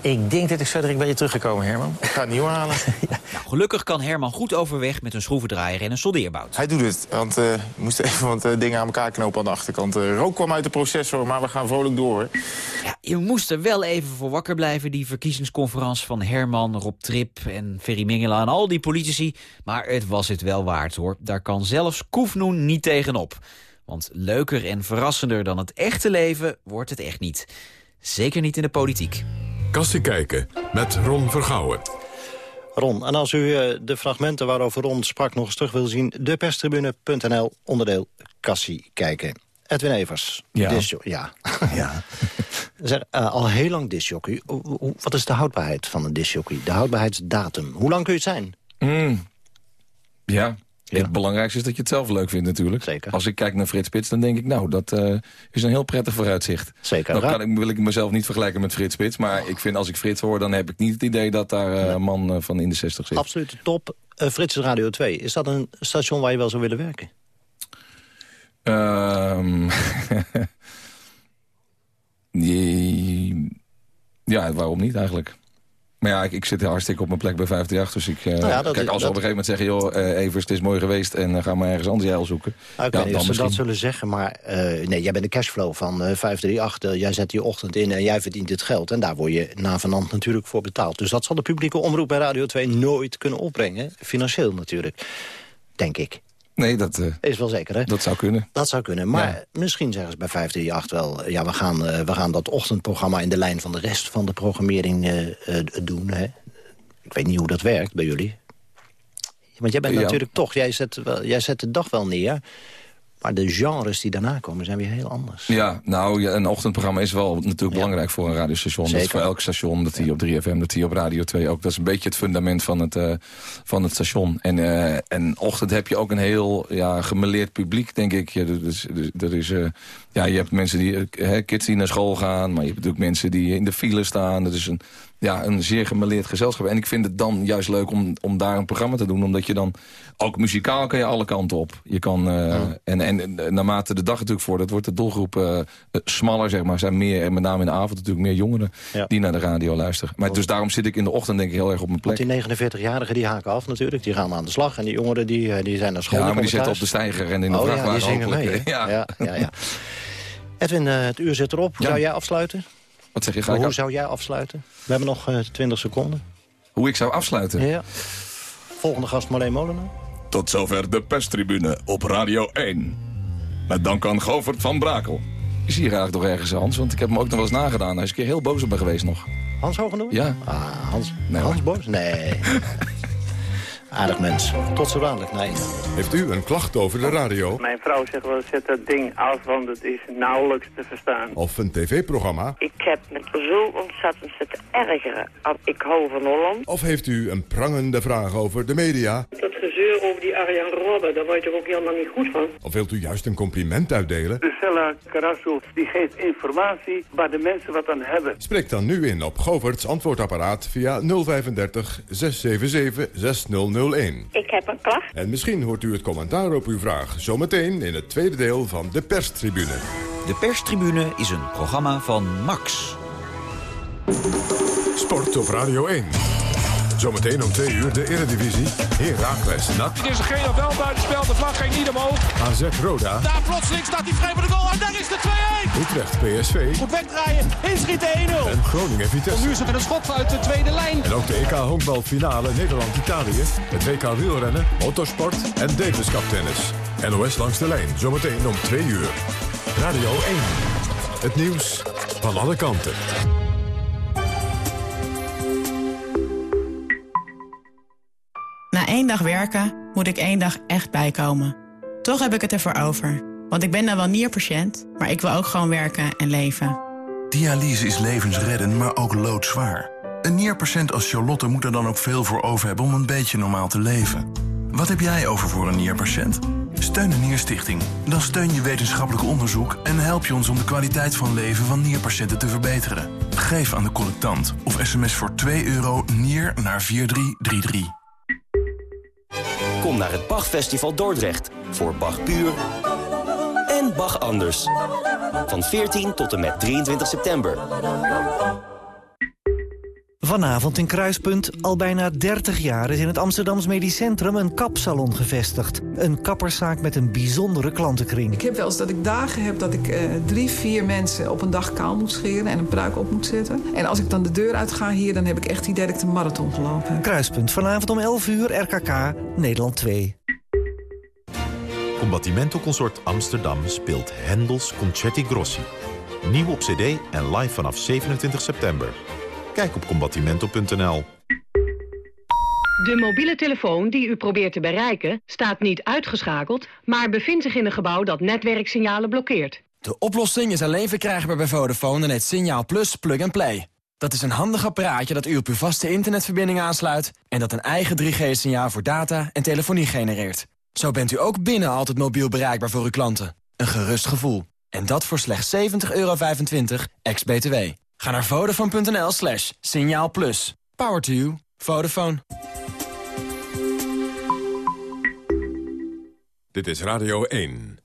Ik denk dat ik verder bij je teruggekomen, Herman. Ik ga het nieuw halen. *laughs* Nou, gelukkig kan Herman goed overweg met een schroevendraaier en een soldeerbout. Hij doet het, want eh, we moesten even wat eh, dingen aan elkaar knopen aan de achterkant. Uh, rook kwam uit de processor, maar we gaan vrolijk door. Ja, je moest er wel even voor wakker blijven, die verkiezingsconferentie van Herman, Rob Trip en Ferry Mingela en al die politici. Maar het was het wel waard, hoor. Daar kan zelfs Koefnoen niet tegenop. Want leuker en verrassender dan het echte leven wordt het echt niet. Zeker niet in de politiek. Kassie kijken met Ron Vergouwen. Ron, en als u eh, de fragmenten waarover Ron sprak nog eens terug wil zien... deperstribune.nl, onderdeel Kassie kijken. Edwin Evers, Ja. disjo- ja. ja. *laughs* Zeg, eh, al heel lang disjockey. Wat is de houdbaarheid van een disjockey? De houdbaarheidsdatum. Hoe lang kun je het zijn? Mm. Ja. Het belangrijkste is dat je het zelf leuk vindt natuurlijk. Zeker. Als ik kijk naar Frits Spits, dan denk ik... nou, dat eh, is een heel prettig vooruitzicht. Zeker. Nou Ra- kan ik, wil ik mezelf niet vergelijken met Frits Spits... maar ik vind als ik Frits hoor, dan heb ik niet het idee... dat daar eh, een man eh, van in de 60 zit. Absoluut top. Frits Radio 2, is dat een station waar je wel zou willen werken? Ehm, *laughs* die- ja, waarom niet eigenlijk? Maar ja, ik, ik zit hartstikke op mijn plek bij 538. Dus ik, eh, Nou ja, dat kijk, als ze op een gegeven moment zeggen... joh, eh, Evers, het is mooi geweest en eh, ga maar ergens anders jeil zoeken. Ja, of dan ze dat zullen zeggen, maar nee, jij bent de cashflow van eh 538. Eh, jij zet die ochtend in en jij verdient het geld. En daar word je na vanand natuurlijk voor betaald. Dus dat zal de publieke omroep bij Radio 2 nooit kunnen opbrengen. Financieel natuurlijk, denk ik. Nee, dat, eh, Is wel zeker, hè? dat zou kunnen. Dat zou kunnen. Maar misschien zeggen ze bij 538 wel... eh, ja, we gaan, eh, we gaan dat ochtendprogramma in de lijn van de rest van de programmering doen. Hè? Ik weet niet hoe dat werkt bij jullie. Want jij bent Ja. natuurlijk toch... Jij zet, wel, jij zet de dag wel neer... maar de genres die daarna komen zijn weer heel anders. Ja, nou, ja, een ochtendprogramma is wel natuurlijk belangrijk voor een radiostation. Dat is voor elk station, dat die op 3FM, dat die op Radio 2 ook. Dat is een beetje het fundament van het, eh, van het station. En, eh, en ochtend heb je ook een heel ja, gemeleerd publiek, denk ik. Ja, er is, er is, eh, ja, je hebt mensen die, hè, kids die naar school gaan... maar je hebt natuurlijk mensen die in de file staan. Dat is een, ja, een zeer gemeleerd gezelschap. En ik vind het dan juist leuk om, om daar een programma te doen. Omdat je dan, ook muzikaal kan je alle kanten op. Je kan, eh, en, en eh, naarmate de dag natuurlijk voor, dat wordt de doelgroep eh, smaller, zeg maar. Zijn meer, en met name in de avond natuurlijk meer jongeren die naar de radio luisteren. Maar dus daarom zit ik in de ochtend denk ik heel erg op mijn plek. Want die 49-jarigen die haken af natuurlijk. Die gaan aan de slag. En die jongeren die, die zijn naar school. Ja, maar die zitten op de steiger en in de oh, ja, vrachtwagen die zingen mee? *laughs* Ja. Ja, ja, ja. Edwin, het uur zit erop. Zou jij afsluiten? Wat zeg je? Ga ik Hoe af- zou jij afsluiten? We hebben nog eh 20 seconden. Hoe ik zou afsluiten? Ja. Volgende gast Marleen Molenaar. Tot zover de perstribune op Radio 1. Met dank aan Govert van Brakel. Is hier eigenlijk toch ergens Hans? Want ik heb hem ook nog wel eens nagedaan. Hij is een keer heel boos op me geweest nog. Hans Hogenoor? Ja. Ah, Hans, Nee, Hans hoor. Boos? Nee. *laughs* Aardig mens. Tot zo dadelijk. Nee. Heeft u een klacht over de radio Mijn vrouw zegt wel, zet dat ding af, want het is nauwelijks te verstaan. of een tv-programma? Ik heb me zo ontzettend zitten ergeren. Ik hou van Holland. Of heeft u een prangende vraag over de media? Dat over die Arjan Robben, daar word je er ook helemaal niet goed van. Of wilt u juist een compliment uitdelen? Lucella Carasso, die geeft informatie waar de mensen wat aan hebben. Spreek dan nu in op Govert's antwoordapparaat via 035 677 6001. Ik heb een klacht. En misschien hoort u het commentaar op uw vraag zometeen in het tweede deel van de perstribune. De perstribune is een programma van Max. Sport op Radio 1. Zometeen om twee uur de Eredivisie. Heracles NAC. Het is een geel wel buitenspel, de vlag ging niet omhoog. AZ Roda. Daar plotseling staat hij vrij voor de goal en daar is de 2-1. Utrecht PSV. Goed wegdraaien, inschieten 1-0. En Groningen Vitesse. Nu is met een schot uit de tweede lijn. En ook de EK honkbalfinale Nederland-Italië. Het WK wielrennen, motorsport en Davis Cup tennis. NOS langs de lijn, zometeen om twee uur. Radio 1. Het nieuws van alle kanten. Één dag werken moet ik één dag echt bijkomen. Toch heb ik het ervoor over. Want ik ben dan wel nierpatiënt, maar ik wil ook gewoon werken en leven. Dialyse is levensreddend, maar ook loodzwaar. Een nierpatiënt als Charlotte moet er dan ook veel voor over hebben om een beetje normaal te leven. Wat heb jij over voor een nierpatiënt? Steun de Nierstichting. Dan steun je wetenschappelijk onderzoek en help je ons om de kwaliteit van leven van nierpatiënten te verbeteren. Geef aan de collectant of sms voor 2 euro nier naar 4333. Kom naar het Bachfestival Dordrecht voor Bach Puur en Bach Anders. Van 14 tot en met 23 september. Vanavond in Kruispunt, al bijna 30 jaar is in het Amsterdams Medisch Centrum een kapsalon gevestigd. Een kapperszaak met een bijzondere klantenkring. Ik heb wel eens dat ik dagen heb dat ik eh, drie, vier mensen op een dag kaal moet scheren en een pruik op moet zetten. En als ik dan de deur uit ga hier, dan heb ik echt dat ik de marathon gelopen heb. Kruispunt, vanavond om 11 uur, RKK, Nederland 2. Combattimento Consort Amsterdam speelt Hendels Concerti Grossi. Nieuw op cd en live vanaf 27 september. Kijk op combattimento.nl. De mobiele telefoon die u probeert te bereiken staat niet uitgeschakeld... maar bevindt zich in een gebouw dat netwerksignalen blokkeert. De oplossing is alleen verkrijgbaar bij Vodafone en het Signaal Plus Plug and Play. Dat is een handig apparaatje dat u op uw vaste internetverbinding aansluit... en dat een eigen 3G-signaal voor data en telefonie genereert. Zo bent u ook binnen altijd mobiel bereikbaar voor uw klanten. Een gerust gevoel. En dat voor slechts 70,25 euro ex-BTW. Ga naar vodafone.nl slash signaal plus. Power to you. Vodafone. Dit is Radio 1.